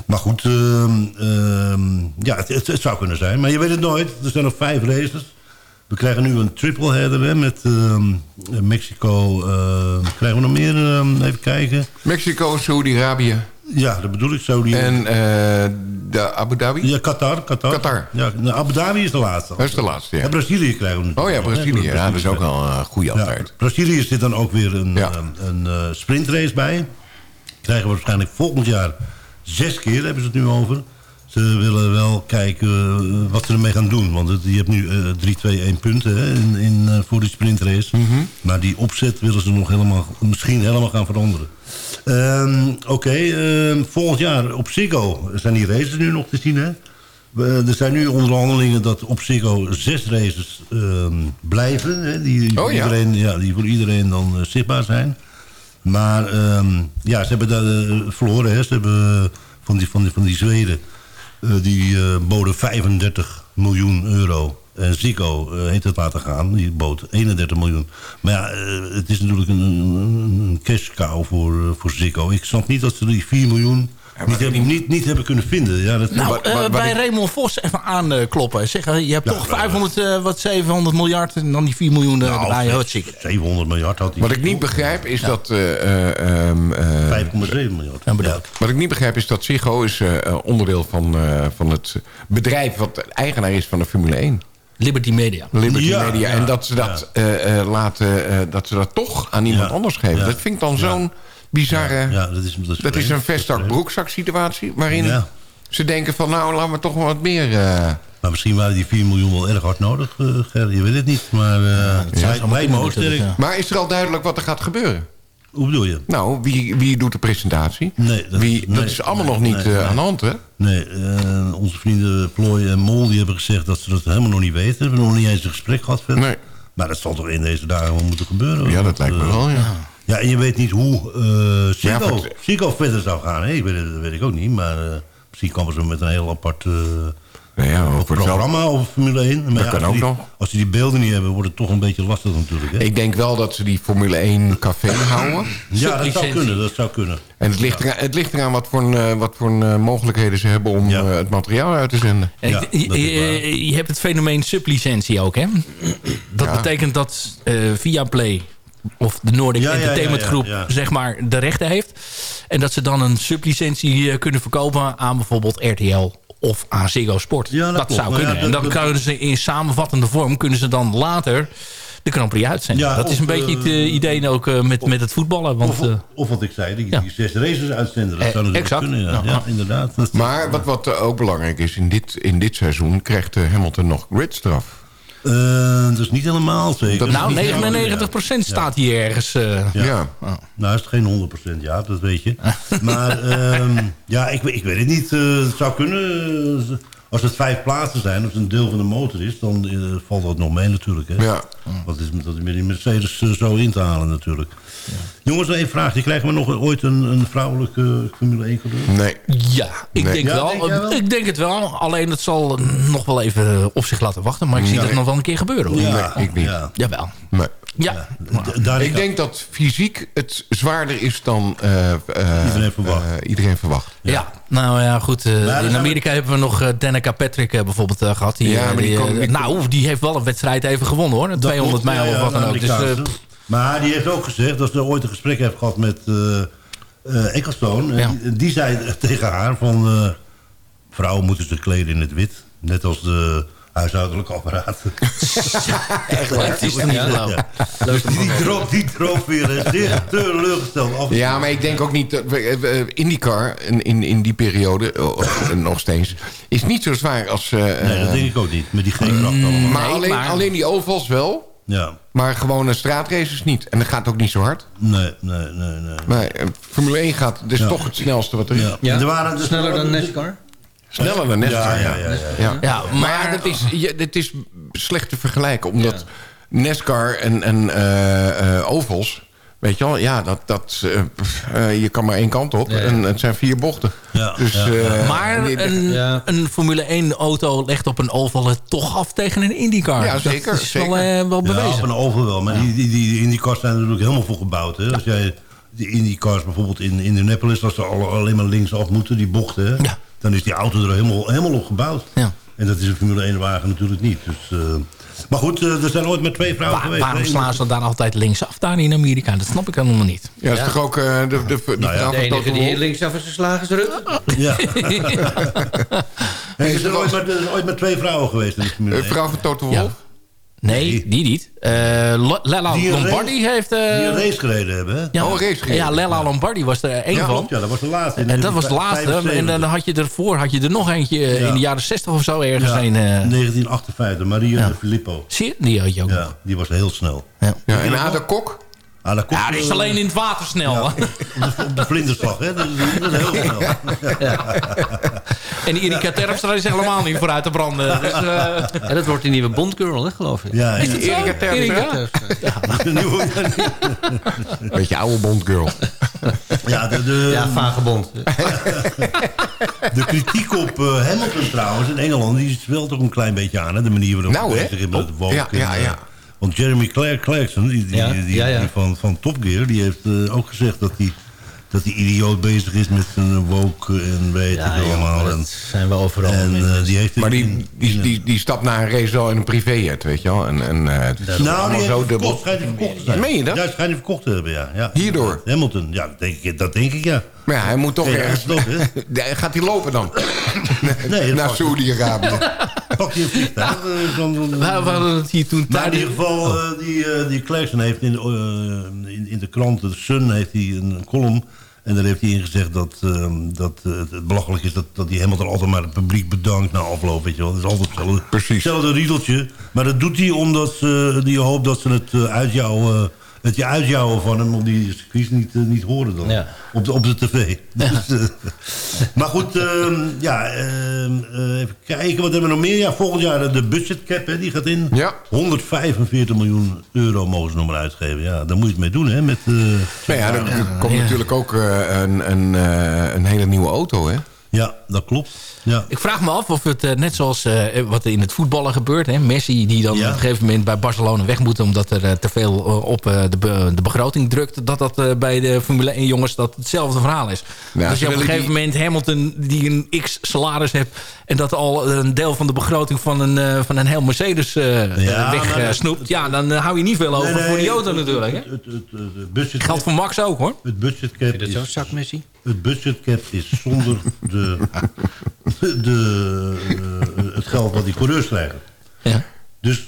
Maar goed, ehm, ehm, ja, het, zou kunnen zijn. Maar je weet het nooit. Er zijn nog vijf races. We krijgen nu een triple header met ehm, Mexico. ehm, krijgen we nog meer? Even kijken. Mexico, Saudi-Arabië Ja, dat bedoel ik zo. Die, en eh, de Abu Dhabi. ja, Qatar. Qatar. Qatar. Ja, nou, Abu Dhabi is de laatste. Dat is de laatste, ja. En Brazilië krijgen we Oh ja. Brazilië. Ja, dat is ook al een goede Ja, altijd. Brazilië zit dan ook weer een, Ja. een, een eh, sprintrace bij. Krijgen we waarschijnlijk volgend jaar zes keer, hebben ze het nu over. Ze willen wel kijken eh, wat ze ermee gaan doen. Want het, je hebt nu eh 3, 2, 1 punten hè, in, in, eh, voor die sprintrace. Maar die opzet willen ze nog helemaal, misschien helemaal gaan veranderen. Ehm, Oké, ehm, volgend jaar op Ziggo zijn die races nu nog te zien. Hè? Er zijn nu onderhandelingen dat op Ziggo zes races ehm, blijven. Hè, die, voor Oh ja. iedereen, ja, die voor iedereen dan eh, zichtbaar zijn. Maar ja, ze hebben daar verloren. Hè. Ze hebben van die, van die, van die Zweden... eh, die eh, boden 35 miljoen euro. En Zico eh, heeft het laten gaan. Die bood 31 miljoen. Maar ja, het is natuurlijk een, een, cash cow voor, voor Zico. Ik snap niet dat ze die 4 miljoen niet, hebben, niet, niet hebben kunnen vinden. Ja, dat, Nou, eh, bij ik- Raymond Vos even aankloppen. Zeggen, je hebt Ja, toch ja, 500, eh, wat 700 miljard en dan die 4 miljoen eh, Nou, erbij. Hartstikke. 700 miljard had hij. Wat ik niet begrijp is dat... eh, eh, ehm, eh, 5,7 miljard. Ja, ik. Wat ik niet begrijp is dat Ziggo is eh, eh, onderdeel van, eh, van het bedrijf... wat eigenaar is van de Formule 1. Liberty Media. Liberty Ja, Media. ja, en dat ze dat, eh, eh, laten, eh, dat ze dat toch aan iemand Ja, anders geven. ja, Dat vind ik dan zo'n bizarre... Ja, dat is, dat is, dat is een vreemd. vestzak-broekzak situatie... waarin Ja. ze denken van nou, laten we toch wel wat meer... eh, Maar misschien waren die 4 miljoen wel erg hard nodig, Ger. Je weet het niet. Maar uh, lijkt sterk. natuurlijk, Maar is er al duidelijk wat er gaat gebeuren? Hoe bedoel je? Nou, wie, wie doet de presentatie? Nee, dat, Wie, dat nee, is allemaal nee, nog niet nee, eh, aan de hand, hè? Nee, eh, onze vrienden Plooi en Mol die hebben gezegd dat ze dat helemaal nog niet weten. We hebben nog niet eens een gesprek gehad verder. Nee. Maar dat zal toch in deze dagen wel moeten gebeuren? Ja, dat Want, lijkt me eh, wel, ja. Ja, en je weet niet hoe uh, Ja, Zico, Zico verder zou gaan. Ik weet, dat weet ik ook niet, maar misschien komen ze met een heel apart ja, voor zelf- programma over Formule 1. Maar Dat ja, kan als ook die, nog. Als ze die beelden niet hebben, wordt het toch een beetje lastig natuurlijk. Hè? Ik denk wel dat ze die Formule 1 café houden. ja, dat zou kunnen, dat zou kunnen. En het ligt, eraan, het ligt eraan wat voor, een, eh, wat voor een, eh, mogelijkheden ze hebben om Ja. eh, het materiaal uit te zenden. En Ja, je, dat is je- je hebt het fenomeen sublicentie ook, hè? Dat Ja. betekent dat eh Viaplay of de Nordic Ja, ja, ja, Entertainment ja, Groep ja. zeg maar de rechten heeft. En dat ze dan een sublicentie kunnen verkopen aan bijvoorbeeld RTL of aan Ziggo Sport. Ja, dat zou ja, kunnen. en dan dat- kunnen ze in samenvattende vorm kunnen ze dan later de Grand Prix uitzenden. Ja, dat is een beetje het eh, eh, idee ook eh, met, met het voetballen. Want, Of, eh, of wat ik zei, die, ja. die zes races uitzenden. Dat Eh, zou natuurlijk exact. kunnen, ja. Inderdaad. Maar wat, wat ook belangrijk is, in dit, in dit seizoen krijgt Hamilton nog gridstraf. Eh, dat is niet helemaal zeker. nou, Dat is niet 99% staat hier ergens. eh. Ja. Nou is het geen 100% ja, dat weet je. maar ehm, ja, ik, weet- ik weet het niet. Eh, het zou kunnen. Als het vijf plaatsen zijn, of het een deel van de motor is... dan valt dat nog mee natuurlijk. Hè? Ja. Want het is met, dat is met die Mercedes zo in te halen natuurlijk. Jongens, één vraag. Krijgen we nog ooit een, een vrouwelijke Formule 1 coureur? Nee. Ja, ik Nee. denk Ja, wel. denk jij wel? Ik denk het wel. Alleen het zal nog wel even op zich laten wachten. Maar ik zie Nee. dat nog wel een keer gebeuren. Hoor. Ja, Nee, ik niet. Ja. Jawel. Nee. Ja. Ik denk dat fysiek het zwaarder is dan eh, eh, Iedereen verwacht. eh, iedereen verwacht. Ja. nou ja, goed. in Amerika hebben we nog Danica Patrick bijvoorbeeld eh, gehad. Die, Ja, maar die die, die- nou, die heeft wel een wedstrijd even gewonnen hoor. 200 klopt, mijl ja, of wat dan ook. Dus, eh. Maar die heeft ook gezegd dat ze ooit een gesprek heeft gehad met eh eh, Ecclestone. En Ja. die, die zei tegen haar van... eh, vrouwen moeten zich kleden in het wit. Net als de huishoudelijk apparaten. het is niet geloven. Die, die, droop, die droop weer zeer teleurgesteld af. Ja, maar ik denk ook niet... eh, IndyCar in, in, in die periode, eh, eh, nog steeds... is niet zo zwaar als... eh, Nee, dat denk ik ook niet. Met die G-kracht allemaal. maar, alleen, alleen die ovals wel... Ja. Maar gewone straatraces niet. En dat gaat ook niet zo hard. Nee, nee, nee. nee. Maar eh, Formule 1 gaat... Dat is Ja. toch het snelste wat er is. Ja. Ja? Er waren dus- Sneller dan NASCAR? Sneller dan NASCAR, Ja, ja, ja, ja. Ja. Ja, Maar, maar dat is, je, dit is slecht te vergelijken. Omdat NASCAR en, en eh, eh, ovals... Weet je wel, ja, dat, dat, eh, eh, je kan maar één kant op. Ja. En het zijn vier bochten. Ja, Dus, ja, eh, Maar een, Ja. een Formule 1 auto legt op een oval het toch af tegen een IndyCar. Ja, zeker, Dat is wel, zeker. wel Ja, op bewezen. een oval wel. Maar die, die, die, die IndyCars zijn er natuurlijk helemaal voor gebouwd. Hè? Als jij die IndyCars bijvoorbeeld in Indianapolis... als ze al, alleen maar linksaf moeten, die bochten... Dan is die auto er helemaal, helemaal op gebouwd. Ja. En dat is een Formule 1 wagen natuurlijk niet. Dus, eh, maar goed, eh, er zijn ooit maar twee vrouwen Waar- geweest. waarom slaan ze dan altijd linksaf daar in Amerika? Dat snap ik helemaal niet. Ja, dat is toch ook eh, de, de, de, Nou ja, De enige die hier linksaf is geslagen is Rutte. Ja. Hey, er, zijn ooit maar, er ooit maar twee vrouwen geweest in de De 1. vrouw van Toto Ja. Nee, die niet. Eh, Lo- Lella Die Lombardi race- heeft... eh, Die een race gereden hebben. Hè? ja, Oh, race gereden. Ja, Lella Lombardi was er één Ja, van. klopt, ja, dat was de laatste. En dat was de 1975. laatste. En dan had je ervoor had je er nog eentje eh, Ja. in de jaren 60 of zo ergens Ja, een. eh, 1958, Maria Ja. de Filippo. zie je? Die had je ook. Ja, die was heel snel. Ja. Ja, en Ada Kok? Ah, dat komt, Ja, die is eh, alleen in het water snel. ja, hè. op, de, vlinderslag, hè? Dat is, dat is heel snel. En die Erika Terpstra is helemaal niet vooruit te branden. Dus, eh, En dat wordt de nieuwe Bondgirl, hè, geloof ik. Ja, is ja. Erika Terpstra? Erika? De nieuwe- Beetje oude bondgirl. ja, de, de, Ja, vagebond. de kritiek op eh, Hamilton trouwens in Engeland... die zwelt ook een klein beetje aan, hè? De manier waarop Nou, hij hè? bezig is met het Oh, ja, ja, en, eh, ja. Want Jeremy Clark, Clarkson, die, die, Ja, die, die- ja, ja. die van, van Top Gear... die heeft eh, ook gezegd dat hij dat die idioot bezig is met zijn woke en weet Ja, ik allemaal. En, dat zijn we overal. en eh, die heeft... Maar die, in- die, in- die, die stapt na een race wel in een privéjet, weet je wel. En, en, eh, het is Nou, die zo verkocht, schijnt hij verkocht te zijn. Meen je dat? Ja, schijnt hij verkocht te hebben, ja. ja. Hierdoor? Hamilton, ja, dat denk ik, dat denk ik ja. Maar ja, hij moet toch ergens... Ja, Gaat hij lopen dan? Nee, Naar Saoedi-Arabië. Pak je een vliegtuig. eh, we hadden het hier toen Maar in ieder geval, eh, die, eh die Clarkson heeft in, de, in, in de krant, de Sun, heeft hij een column. En daar heeft hij in gezegd dat, eh, dat het belachelijk is dat, dat hij Hamilton altijd maar het publiek bedankt na afloop. Weet je wel. Dat is altijd hetzelfde, Precies. hetzelfde riedeltje. Maar dat doet hij omdat die hoopt dat ze het uh, uitjouwen, het je uitjouwen van hem op die circuits niet, eh, niet horen dan. Ja. Op, de, op de tv. Dus, eh, maar goed, ehm, ja, ehm, eh, even kijken. Wat hebben we nog meer? Ja, volgend jaar de budgetcap, hè, die gaat in. Ja. 145 miljoen euro mogen ze nog maar uitgeven. Ja, daar moet je het mee doen, hè? Met, eh, Nou ja, er, er komt Ja. natuurlijk ook eh, een, een, eh, een hele nieuwe auto, hè? ja, dat klopt. Ja. Ik vraag me af of het eh, net zoals eh, wat er in het voetballen gebeurt. Hè, Messi die dan Ja. op een gegeven moment bij Barcelona weg moet... omdat er eh, te veel eh, op eh, de, be- de begroting drukt. Dat dat eh, bij de Formule 1 jongens dat hetzelfde verhaal is. Ja, dus je op een gegeven moment Hamilton die een x salaris hebt... en dat al een deel van de begroting van een, eh, van een heel Mercedes eh Ja, weg maar eh, dat- snoept... ja, dan eh, hou je niet veel over Nee, nee, voor die auto het- natuurlijk. Hè? Het, het, het, het, het budget Geldt voor Max ook hoor. Het budgetcap Vind je dat is, zak, Messi? het budgetcap is zonder de, de, eh, het geld wat die coureurs krijgen. Ja. Dus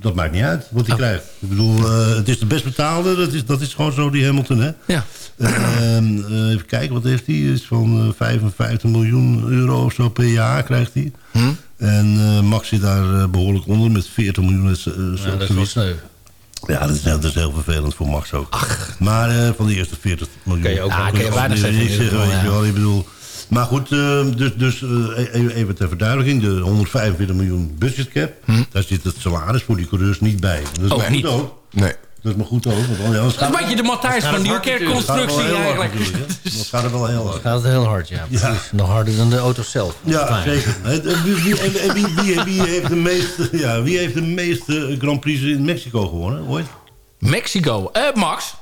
dat maakt niet uit wat hij krijgt. Ik bedoel, eh, het is de best betaalde. Dat is, dat is gewoon zo, die Hamilton, hè? Ja. Ehm, eh, even kijken, wat heeft hij? Is van eh, 55 miljoen euro of zo per jaar krijgt hij. Hm? En eh, Max zit daar eh, behoorlijk onder met 40 miljoen. Ja, dat is wel sneu. Ja, dat is, dat is heel vervelend voor Max ook. Maar eh, van de eerste 40 miljoen. Kan je ook wel- kan je weinig zeggen. Ik bedoel... Maar goed, eh, dus, dus eh, even, even ter verduidelijking. De 145 miljoen budgetcap. Daar zit het salaris voor die coureurs niet bij. Dat is Oh, maar niet. goed ook. Nee. Dat is maar goed ook. Want anders Dat is een beetje de Matthijs van Nieuwkerk Nieuwkerk-constructie eigenlijk. Dat gaat er wel heel hard. Gaat het heel hard, ja. Precies. Nog harder dan de auto zelf. Ja, zeker. Het- het- Wie, wie, en- en wie, wie, wie heeft de meeste, ja, wie heeft de meeste Grand Prix in Mexico gewonnen ooit? Mexico. Eh, Max?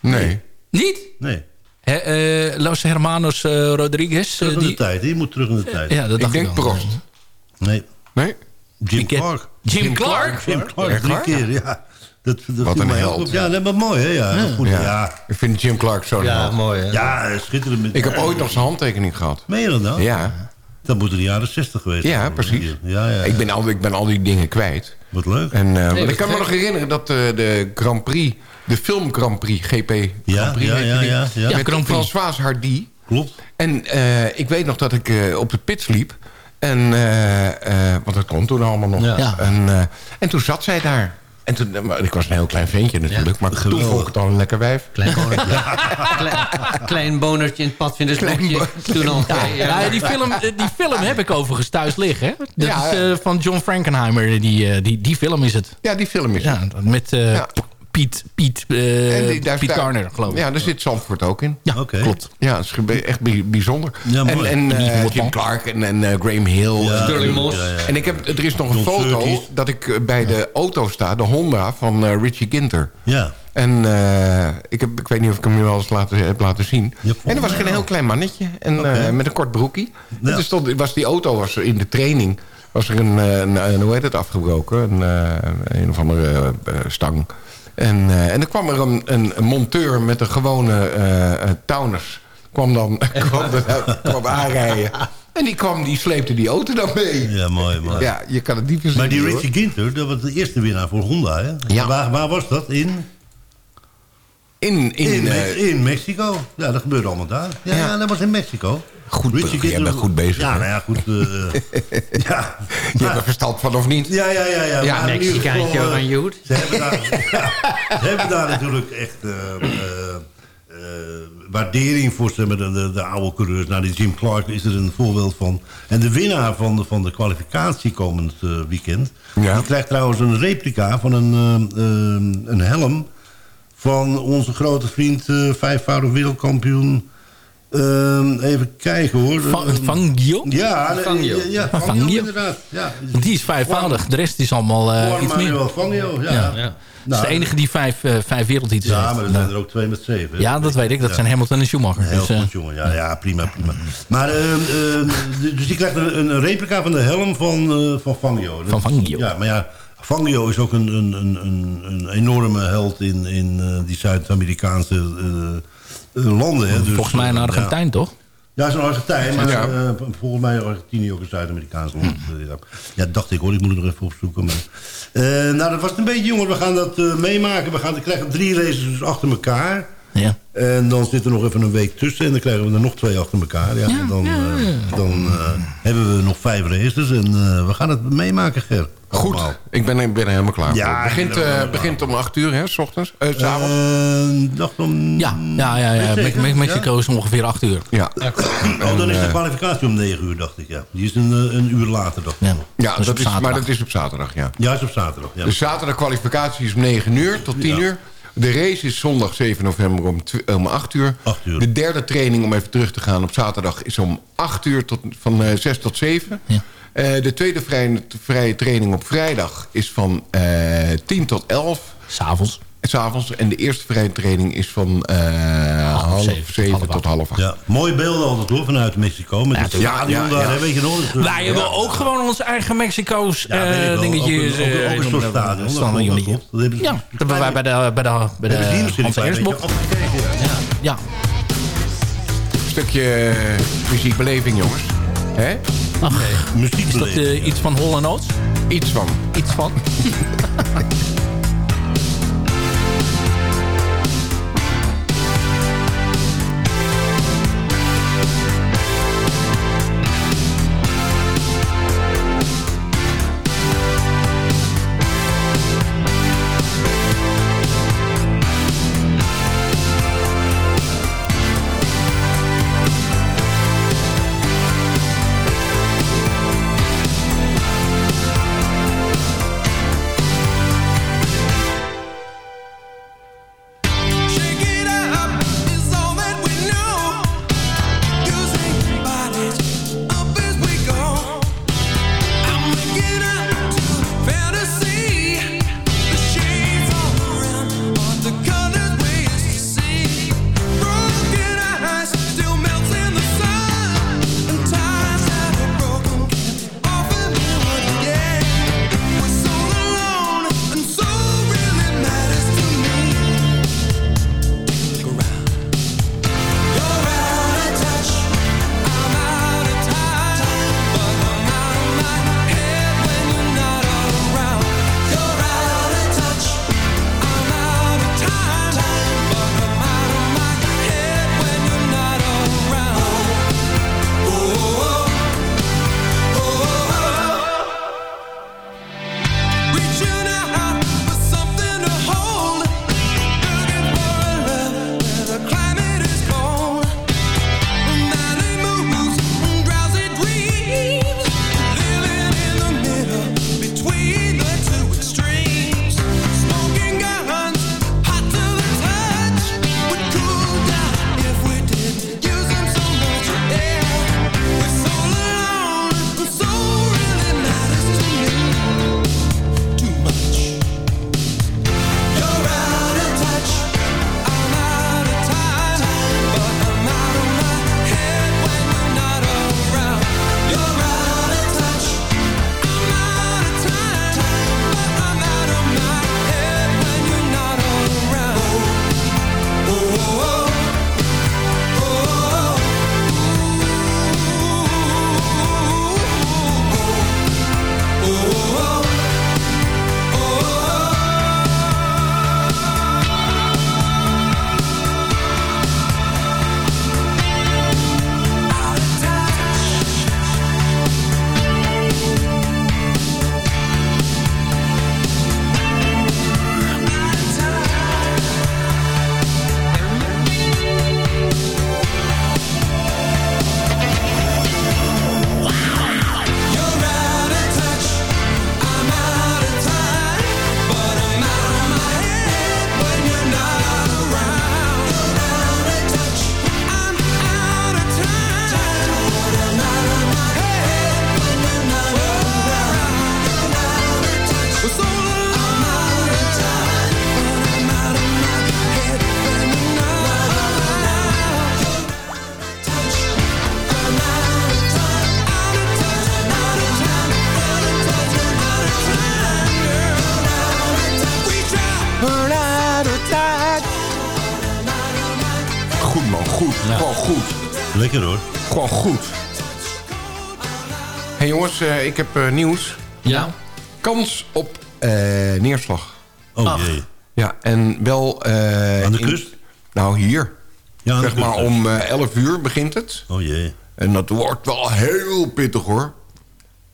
Nee. Niet? Nee. Eh, Los Hermanos eh, Rodriguez. Terug in de tijd. Die moet terug in de tijd. Ja, dat Ik dacht denk al. Prost. Nee. Nee? Jim Ik Clark. Jim Clark? Jim Clark, drie keer, ja. Dat, dat Wat een held. Ja, nee, maar mooi, hè? Ja, Goed, ja. Ja. ja. Ik vind Jim Clark zo Ja, held. mooi hè. Ja, schitterend. Met, Ik heb ooit nog zijn handtekening gehad. Meen je dat nou? Ja, Dat moet in de jaren 60 geweest ja zijn. precies. Ja, ja, ja. Ik, ben al, ik ben al die dingen kwijt. Wat leuk. En, eh, dat ik kan me nog herinneren dat eh, de Grand Prix, de film Grand Prix, GP Ja, Grand Prix, ja, ja, die, ja, ja. met Grand Prix. François Hardy. Klopt. En eh, ik weet nog dat ik eh, op de pits liep. En, eh, eh, want dat kon toen allemaal nog. Ja. Ja. En, eh, en toen zat zij daar. En toen, maar ik was een heel klein ventje natuurlijk. maar toen vond ik het al een lekker wijf. Klein bonertje. klein, klein bonertje in het padvindersboekje. Toen al. Ja, Ja, ja, die, film, die film heb ik overigens thuis liggen. Hè? Dat Ja. is eh, van John Frankenheimer. Die, eh, die, die film is het. Ja, die film is Ja, met eh, Ja. Piet, Piet, eh, En die- daar Piet Garner, geloof ik. Ja, daar zit Zandvoort ook in. Ja, Oké. klopt. Ja, het is echt bij- bijzonder. Ja, en en wat Jim. Clark en, en eh, Graham Hill. Ja, Sterling Moss. ja, ja. En ik heb, er is nog een John foto Surtees. dat ik bij de auto sta, de Honda van eh, Richie Ginter. Ja. En eh, ik, heb, ik weet niet of ik hem je wel eens laten, heb laten zien. En er was een heel klein mannetje en, eh, met een kort broekie. Ja. En er stond, was die auto was er in de training. Was er een, eh, een, een- hoe heet het, afgebroken. Een, eh, een of andere eh, stang. En, eh, en er kwam er een, een, een monteur met een gewone eh eh, Taunus. Kwam dan kwam, er- kwam aanrijden. En die, kwam, die sleepte die auto dan mee. Ja, mooi, mooi. Ja, je kan het niet. Maar die. Richie Ginter, dat was de eerste winnaar voor Honda, hè? Ja. Waar, waar was dat? In? In, in, In, eh, in Mexico. Ja, dat gebeurde allemaal daar. Ja, Ja. ja. dat was in Mexico. Goed, Richie jij bent goed bezig, Ja, nou ja, goed. eh, ja. je hebt er verstand van of niet? Ja, ja, ja. ja, Ja, Mexicaantje hoed. Ze hebben daar, ja, ze hebben daar natuurlijk echt eh, eh, eh, waardering voor ze met de, de, de oude coureurs. Nou, die Jim Clark is er een voorbeeld van. En de winnaar van de, van de kwalificatie komend weekend... Ja. die krijgt trouwens een replica van een, een helm... van onze grote vriend, eh, vijfvoudig wereldkampioen... Eh, even kijken hoor. Van, Fangio? Ja, nee, Fangio. ja, ja, Van Fangio, Fangio. inderdaad. Ja. Die is vijfvoudig. De rest is allemaal eh, Juan iets meer. Manuel Fangio, ja. Ja. Ja. Dat is Nou, de enige die vijf, eh, vijf wereldtitels Ja, heeft. maar er zijn er ook twee met zeven. Ja, dat weet ik. Dat Ja. zijn Hamilton en Schumacher. Heel Dus, eh, goed, jongen. Ja, ja, prima, prima. Maar, eh, eh, dus die krijgt een, een replica van de helm van, eh, van Fangio. Van Fangio. Ja, maar ja, Fangio is ook een, een, een, een, enorme held in, in eh, die Zuid-Amerikaanse eh, eh, landen. Hè. Dus, volgens mij een Argentijn, toch? Ja, is een Argentijn, maar Ja. volgens mij Argentinië ook een Zuid-Amerikaans land. Eh, ja. dacht ik hoor, ik moet het nog even opzoeken. Maar, nou, dat was het een beetje, jongen. We gaan dat meemaken. We gaan we krijgen drie races dus achter elkaar. Ja. En dan zit er nog even een week tussen. En dan krijgen we er nog twee achter elkaar. Ja, en dan dan hebben we nog vijf races. En we gaan het meemaken, Ger. Goed, Allemaal. ik ben, ik ben helemaal klaar Ja, begint, helemaal begint om 8 uur, hè, s ochtends, eh, s avonds. Eh, dacht om... Ja, ja, ja, ja. Mexico is ongeveer acht uur. ja. Oh, dan is de kwalificatie om negen uur, dacht ik. Ja. Die is een, een uur later, dacht ik. Ja, ja dat is dat op is, maar dat is op zaterdag, ja. Ja, is op zaterdag. Ja. De zaterdag kwalificatie is om 9 uur tot 10 Ja. uur. De race is zondag 7 november om, om 8 uur. 8 uur. De derde training, om even terug te gaan, op zaterdag is om 8 uur tot, van eh 6 tot 7. Ja. Eh, de tweede vrije, vrije training op vrijdag is van eh 10 tot 11. S'avonds. S'avonds. En de eerste vrije training is van eh, half, zeven tot 7 half tot acht. half 8. Ja, mooie beelden altijd hoor, vanuit Mexico. Met het ja, stadion ja, daar, ja. hè, weet je nog? Dus, Wij hebben ook gewoon ons eigen Mexico's eh wel. dingetjes. Ook een- ook een- eh, een soort dat. stadion, dat Stadion, klopt, dat ja. Dat hebben ze- Ja, dat hebben wij bij de, bij de, bij de Hans een beetje afgekeken? Ja. Ja. stukje eh, muziekbeleving, jongens. Hè? Ach, is dat eh, iets van Hol en Oates? Iets van. Iets van? ik heb eh, nieuws. Ja. Kans op eh, neerslag. Oh jee. Ja, en wel... eh, Aan de in- kust? nou, hier. Ja, zeg maar kust. om eh 11 uur begint het. Oh jee. En dat wordt wel heel pittig hoor.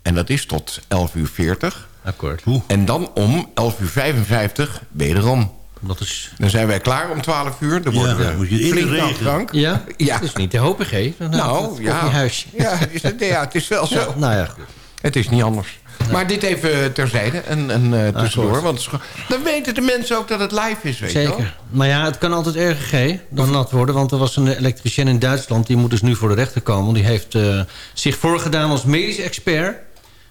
En dat is tot 11 uur 40. Akkoord. En dan om 11 uur 55 wederom. Dat is... Dan zijn wij klaar om 12 uur. Dan worden Ja, we moet je in de flink Frank. Ja? Ja. Dat is niet de HOPG. Dan Nou, het ja. Ja, is het, ja, het is wel zo. Ja, nou ja, goed. Het is niet anders. Maar dit even terzijde en, en eh, tussendoor. klopt. Want dan weten de mensen ook dat het live is, weet je wel. Zeker. Maar ja, het kan altijd erger G dan nat worden. Want er was een elektricien in Duitsland... die moet dus nu voor de rechter komen. Die heeft eh, zich voorgedaan als medisch expert.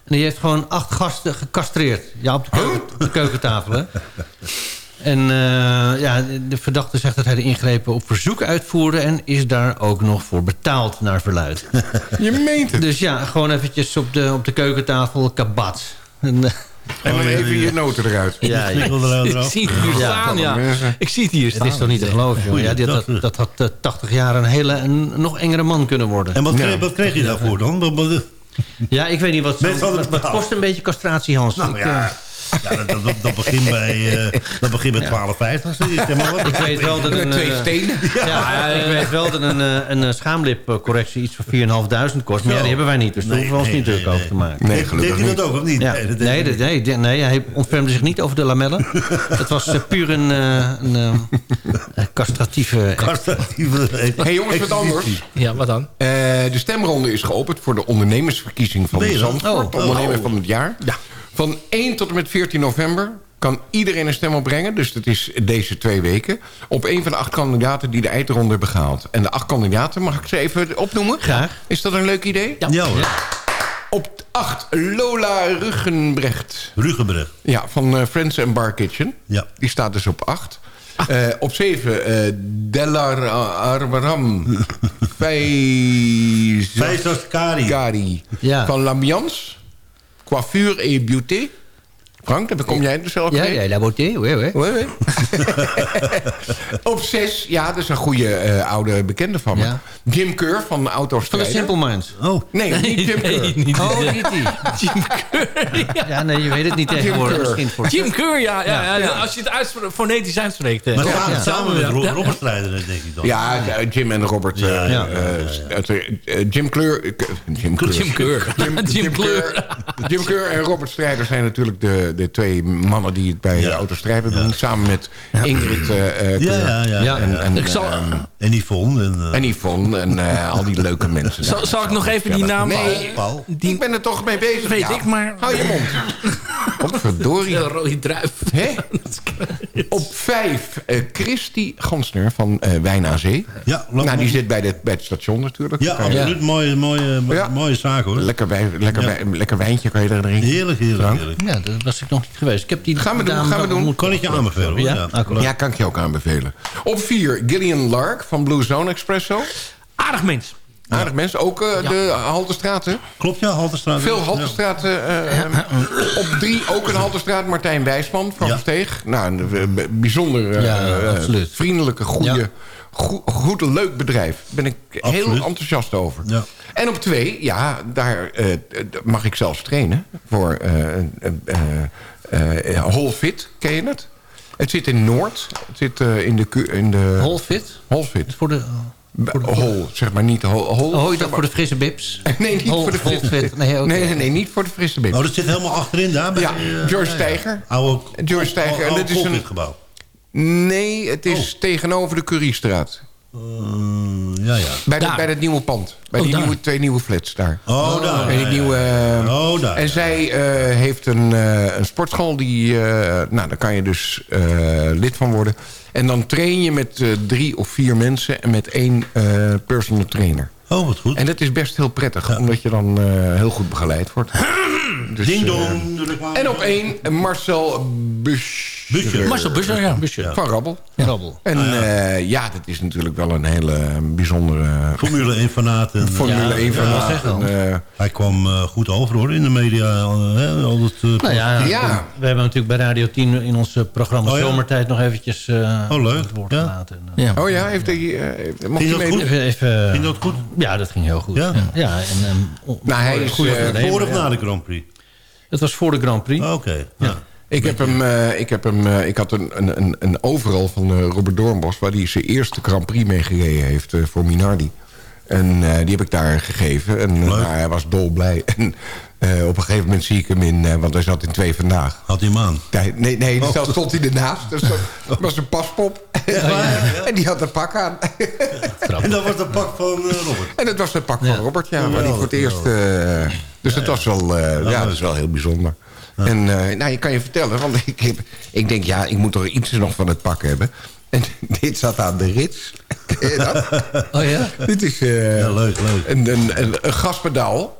En die heeft gewoon acht gasten gecastreerd. Ja, op de, keuken, op de keukentafel, hè. En eh, ja, de verdachte zegt dat hij de ingrepen op verzoek uitvoerde... en is daar ook nog voor betaald, naar verluid. Je meent het. Dus ja, gewoon eventjes op de, op de keukentafel kabat. En, eh, En dan even je noten eruit. ja, ja. Ik zie het hier Ja, staan, ja. Ik zie het hier staan. Het is toch niet te geloven, joh. Ja, dat, dat had eh, 80 jaar een hele een nog engere man kunnen worden. En wat, kreeg, wat kreeg je daarvoor dan? Ja, ik weet niet, wat, betaald. kost een beetje castratie, Hans? Nou Ik, ja, ja dat, dat, dat begint bij, eh, dat begint bij 12,50. Zeg maar wat. ik weet wel dat een... twee eh, stenen. ja, ik weet wel dat een, eh, een schaamlipcorrectie iets van 4.500 kost. Maar ja, die hebben wij niet, dus daar hoeven we ons niet druk nee, over te maken. Nee, Deed gelukkig hij niet. dat ook of niet? Ja. deed Nee, hij nee, nee, nee, nee, hij ontfermde zich niet over de lamellen. Het was puur een, een castratieve... Castratieve hey, jongens, wat anders. Ja, wat dan? Eh, de stemronde is geopend voor de ondernemersverkiezing van dan? Zandvoort. Oh. ondernemer Oh. van het jaar. Van 1 tot en met 14 november kan iedereen een stem opbrengen. Dus dat is deze twee weken. Op een van de acht kandidaten die de eindronde hebben gehaald. En de acht kandidaten, mag ik ze even opnoemen? Graag. Is dat een leuk idee? Ja hoor. Op 8 Lola Ruggenbrecht. Rugenbrecht. Ja, van eh, Friends and Bar Kitchen. Ja. Die staat dus op 8. op 7 eh Delar Arbaram. Faisal Kari. Kari. Ja. Van L'Ambiance. Coiffure et beauté. Frank, daar kom jij dus zelf Ja, ja, la beauté, oui, oui. Oui, oui. op 6, ja, dat is een goede eh, oude bekende van me. Ja. Jim Keur van Van de. Simple Minds. Oh, Nee, niet Jim Keur. Nee, niet. Oh, niet die. Jim Keur. Ja, nee, je weet het niet tegenwoordig. Keur. Misschien voor... Jim Keur, ja. ja, ja, Als je het uitspre- fonetisch uitspreekt. eh. maar Ja, samen, ja. samen met Ro- Ja. Robert Strijder, denk ik dan. Ja, eh, Jim en Robert. eh, Ja, ja, eh, eh, eh, Jim Kleur. eh, Jim Kleur. Jim Keur. Jim, Jim Jim. Jim Kleur en Robert Strijder zijn natuurlijk de, de twee mannen die het bij Ja. de Autostrijder doen. Samen met Ingrid eh, eh, Ja, Kleur. ja, ja. Ja. En, en, Ik zal- ehm, En Yvonne. En, eh, en Yvonne en eh, al die leuke mensen. Zal, zal ik nog even die naam... Nee, Paul. Die ik ben er toch mee bezig. weet Ja. ik, maar... Hou je mond. Wat verdorie. De rode druif. Hè? Op vijf, eh Christy Gansner van eh Wijn aan Zee. Ja, nou, die zit bij, de, bij het station natuurlijk. Ja, absoluut. Mooie, mooie, Ja. mooie zaak hoor. Lekker, wijn, lekker, lekker wijntje kan je er drinken. Heerlijk, heerlijk, heerlijk. Ja, dat was ik nog niet geweest. Ik heb die Gaan we doen, gaan we doen. Kan ik je aanbevelen hoor. Ja? Ja. Ja, kan ik je ook aanbevelen. Op vier, Gillian Lark van Blue Zone Expresso. Aardig mens. Aardig mensen. Ook eh, de Haltestraat, hè? Klopt ja, Halterstraat. Veel Ja. Haltestraten. eh, eh, op drie, ook een Haltestraat. Martijn Wijsman van Ja. Versteeg. Nou, een eh, bijzonder Ja, vriendelijke, goede, Goed, leuk bedrijf. Daar ben ik heel enthousiast over. Ja. En op twee, ja, daar eh, eh, mag ik zelfs trainen. Voor eh eh, eh, eh, Whole Fit, ken je het? Het zit in Noord. Het zit eh, in de... In de Holfit? Whole Fit. Voor de... Hol, zeg maar niet hol. hol Oh, je dacht voor de frisse bips? maar- Nee, niet Hol- voor de frisse Holfit. Nee, oké. nee, nee, nee, niet voor de frisse bib. Oh, dat zit helemaal achterin daar. Bij, Ja, George ja, ja. Steiger. Oude, George Steiger. En oude dat is een- Colfitgebouw. Nee, het is Oh. tegenover de Curiestraat. Eh, ja, ja. Bij, bij dat nieuwe pand. Bij Oh, die daar. nieuwe, twee nieuwe flats daar. Oh, daar. En die ja, nieuwe, ja. eh, Oh, daar. En zij eh, heeft een, eh, een sportschool. Die, eh, nou, daar kan je dus eh, lid van worden. En dan train je met eh, drie of vier mensen... en met één eh, personal trainer. Oh, wat goed. En dat is best heel prettig. Omdat je dan eh, heel goed begeleid wordt. Dus, Ding eh, dong. en op één Marcel Busch. Buscher. Marcel Buscher, ja. Buscher. Van Rabbel. Rabbel. En Ah, ja. ja. dat is natuurlijk wel een hele bijzondere... Formule 1 fanaat. en- Formule 1 van dat zeg wel. Hij kwam eh, goed over hoor in de media. eh, hè, eh, Nou ja, Ja. we hebben natuurlijk bij Radio 10 in ons eh, programma Oh ja? Zomertijd nog eventjes eh Oh, leuk. het woord Ja. gelaten. En, eh, Ja. Oh ja, heeft hij, eh, Ging dat goed? Even, Ging dat goed? Ja, dat ging heel goed. Ja? Ja, en, ehm, Nou, hij is, eh, Voor of na de Grand Prix? Het was voor de Grand Prix. Ah, Oké. Ja. Ik heb hem, eh, ik heb hem, eh, ik had een, een, een, een overal van eh, Robert Doornbos... waar hij zijn eerste Grand Prix mee gereden heeft eh, voor Minardi. En eh, die heb ik daar gegeven. En nou, hij was dolblij. En eh, op een gegeven moment zie ik hem in... eh, want hij zat in twee vandaag. Had hij hem aan? Nee, nee, nee Oh. zelfs stond hij ernaast. Dus dat was een paspop. En die had een pak aan. En dat was de pak van eh, Robert. En het was het pak van Robert, ja. Waar hij voor het eerst... dus dat was wel, ja, dat is wel heel bijzonder. En nou, je kan je vertellen, want ik, heb, ik denk, ja, ik moet toch iets nog van het pak hebben. En dit zat aan de rits. Ken je dat? Oh ja? dit is Ja, leuk, leuk. Een, een, een, een gaspedaal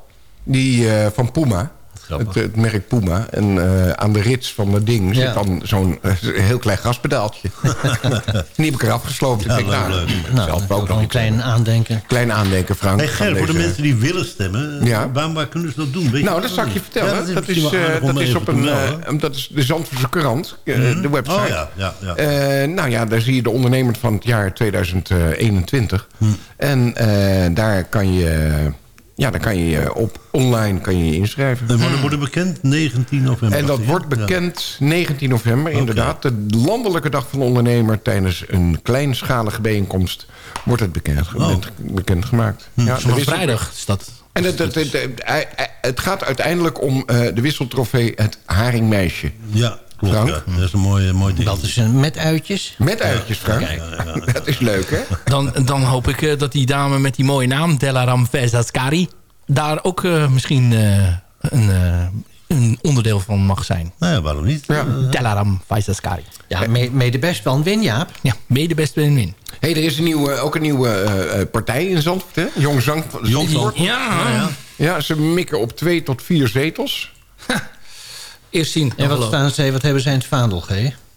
die, eh, van Puma. Het, het merk Puma. En eh, aan de rits van dat ding Ja. zit dan zo'n eh, heel klein gaspedaaltje. die heb ik eraf gesloopt. Ik Ja, denk, leuk, nou, leuk. ik Nou, zelf ook is nog een klein aandenken. Klein aandenken, Frank. Hey Ger, voor de mensen die willen stemmen, Ja. waar, waar kunnen ze dat doen? Weet Nou, dat zal ik je vertellen. Ja, dat, is, dat is op een, melden. dat is de Zandvoortse Courant, de website. Oh ja, ja, ja. Eh, nou ja, daar zie je de ondernemer van het jaar 2021. Hm. En daar kan je, ja, daar kan je je op online kan je je inschrijven. En wordt bekend? 19 november. En dat Ja. wordt bekend 19 november, inderdaad. De landelijke dag van de ondernemer tijdens een kleinschalige bijeenkomst wordt het bekend, Oh. bekendgemaakt. Ja, de Vanaf wissel- vrijdag is dat. En het, het, het, het- het gaat uiteindelijk om eh, de wisseltrofee Het Haringmeisje. Ja, klopt. Frank? Ja. Dat is een mooi, mooi ding. Dat is een met uitjes. Met uitjes, Frank. Dat is leuk, hè? Dan, dan hoop ik eh, dat die dame met die mooie naam, Delaram Vezaskari... daar ook eh, misschien eh, een, eh, een onderdeel van mag zijn. Nou ja, waarom niet? Ja. Delaram Vezaskari. Ja, me- mede best wel een win, Jaap. Ja, mede best win win. hey, er is een nieuwe, ook een nieuwe eh, eh, partij in Zandvoort, hè? Jong Zang, Zandvoort. Ja, Ja, ze mikken op twee tot vier zetels. Eerst zien. En wat, staan ze, wat hebben zij in het vaandel, G?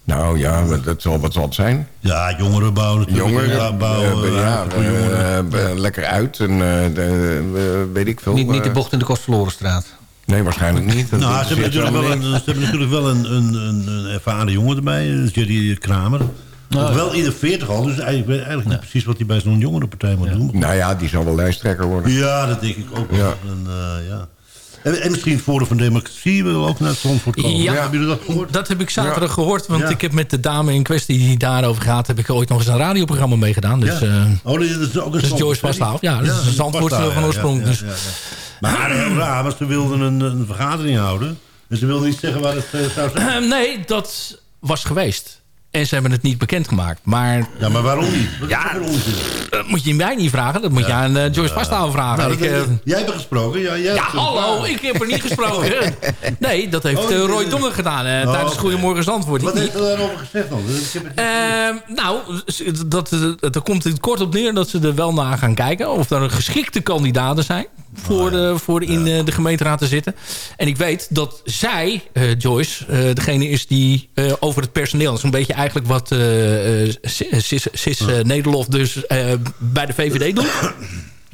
Nou ja, wat- dat zal, wat zal het zijn? Ja, jongerenbouw natuurlijk. Jongeren, Ja, bouwen, eh, ja, eh, eh, lekker uit en eh, de, eh, weet ik veel. Niet, niet de eh, bocht in de Kostverlorenstraat. Nee, waarschijnlijk niet. Dat Nou, ze hebben, natuurlijk wel een, ze hebben natuurlijk wel een, een, een, een ervaren jongen erbij, eh, Jerry Kramer. Nog wel in de 40 al, dus eigenlijk, ik weet eigenlijk niet precies wat hij bij zo'n jongerenpartij moet doen. Nou ja, die zal wel lijsttrekker worden. Ja, dat denk ik ook wel. Ja. En, eh, ja. En, en misschien het Forum van Democratie wil ook naar het Zandvoort komen. Ja. Hebben jullie dat gehoord? Dat heb ik zaterdag Ja. gehoord. Want ik heb met de dame in kwestie die daarover gaat... heb ik ooit nog eens een radioprogramma meegedaan. Dus, eh, oh, dat is ook een dus Joyce Vasthaaf. Ja, dat is een Zandvoortse van oorsprong. Dus, Maar heel raar, want ze wilden een, een vergadering houden. En ze wilden niet zeggen waar het eh, zou zijn. Eh, nee, dat was geweest. En ze hebben het niet bekendgemaakt. Maar Ja, maar waarom niet? Wat Ja. voor onzin? Dat moet je mij niet vragen. Dat moet je aan eh, Joyce Vasthaaf vragen. Nou, ik, eh, jij hebt er gesproken. Ja, jij ja, hebt hallo, ik heb er niet gesproken. Nee, dat heeft Oh, eh, Roy. Dongen gedaan eh, Oh, tijdens oké. Goedemorgen Zandvoort. Wat heeft er daarover gezegd dan? Ehm, nou, dat, dat, er komt het kort op neer dat ze er wel naar gaan kijken... of er geschikte kandidaten zijn voor, de, voor in eh, de gemeenteraad te zitten. En ik weet dat zij, eh, Joyce, eh, degene is die eh, over het personeel... dat is een beetje eigenlijk wat eh, eh, Sis, Sis, eh, Nederlof dus eh, bij de VVD doet.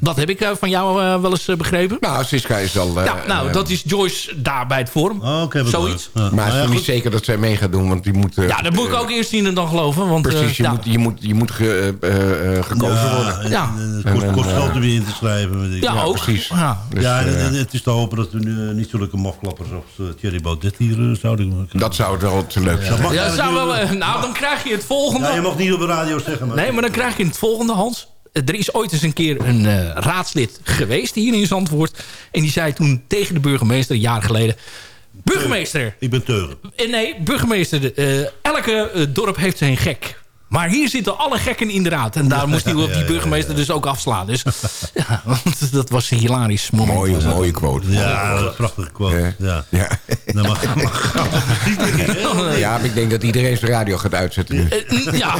Dat heb ik eh, van jou eh, wel eens eh, begrepen. Nou, Siska is al... eh, ja, nou, dat is Joyce daar bij het forum. Oh, oké, wat Zoiets. Ja. Maar het Nou is ja, niet zeker dat zij mee gaat doen, want die moet... Ja, dat moet ik ook eerst zien en dan geloven. Want, eh, Precies, je, ja. moet, je, moet, je moet ge- eh, eh, gekozen Ja, worden. en- Ja. Het kost, kost geld om je in te schrijven. ik. ja, ja, ook. precies. Ja. Dus, ja, en, en het is te hopen dat we nu niet zulke mafklappers als Thierry Baudet hier zouden... dat zou het wel te leuk zijn. Ja, zou wel, nou, dan krijg je het volgende. Ja, je mag niet op de radio zeggen. Maar... Nee, maar dan krijg je het volgende, Hans. Er is ooit eens een keer een eh, raadslid geweest hier in Zandvoort. En die zei toen tegen de burgemeester, een jaar geleden... Burgemeester! Ik ben teuren. Eh, nee, burgemeester. eh, elke dorp heeft zijn gek. Maar hier zitten alle gekken in de raad. En daar moest hij op die burgemeester dus ook afslaan. Dus ja, want dat was een hilarisch moment. Mooie, mooie quote. Ja, prachtige quote. Ja. Ja. Nou, maar, maar, ja, maar ik denk dat iedereen zijn radio gaat uitzetten nu. Eh, ja,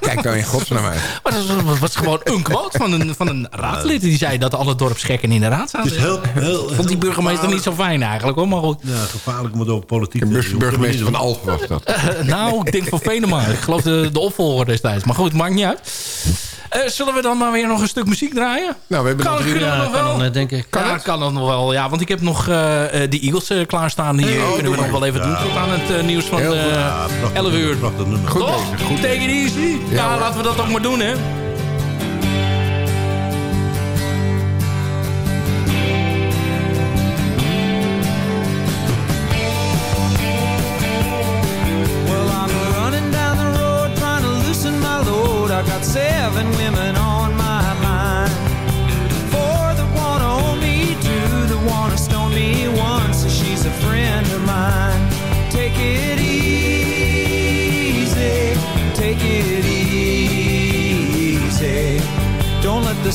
Kijk nou in godsnaam uit. maar dat was, was gewoon een quote van een, van een raadslid. Die zei dat alle dorpsgekken in de raad zaten. het is heel, heel, Vond die burgemeester niet zo fijn eigenlijk hoor. Maar goed. Ja, gevaarlijk om het over politiek De te burgemeester van Alphen was dat. Nou, ik denk van Venema. Ik geloof de, de opvolger destijds. Maar goed, maakt niet uit. Eh, zullen we dan maar weer nog een stuk muziek draaien? Nou, we hebben Kan, nog drie... Ja, nog kan wel? dan, eh, denk ik. Kan ja, kan dat nog wel. Ja, want ik heb nog eh, eh, de Eagles klaarstaan. Die eh, kunnen we nog wel even doen tot aan het nieuws van Heel goed. eh, Ja, prachtig, 11 uur. Prachtig nummer. Goed Toch? goed Take it easy. Ja, laten we dat ook maar doen, hè.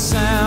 Sound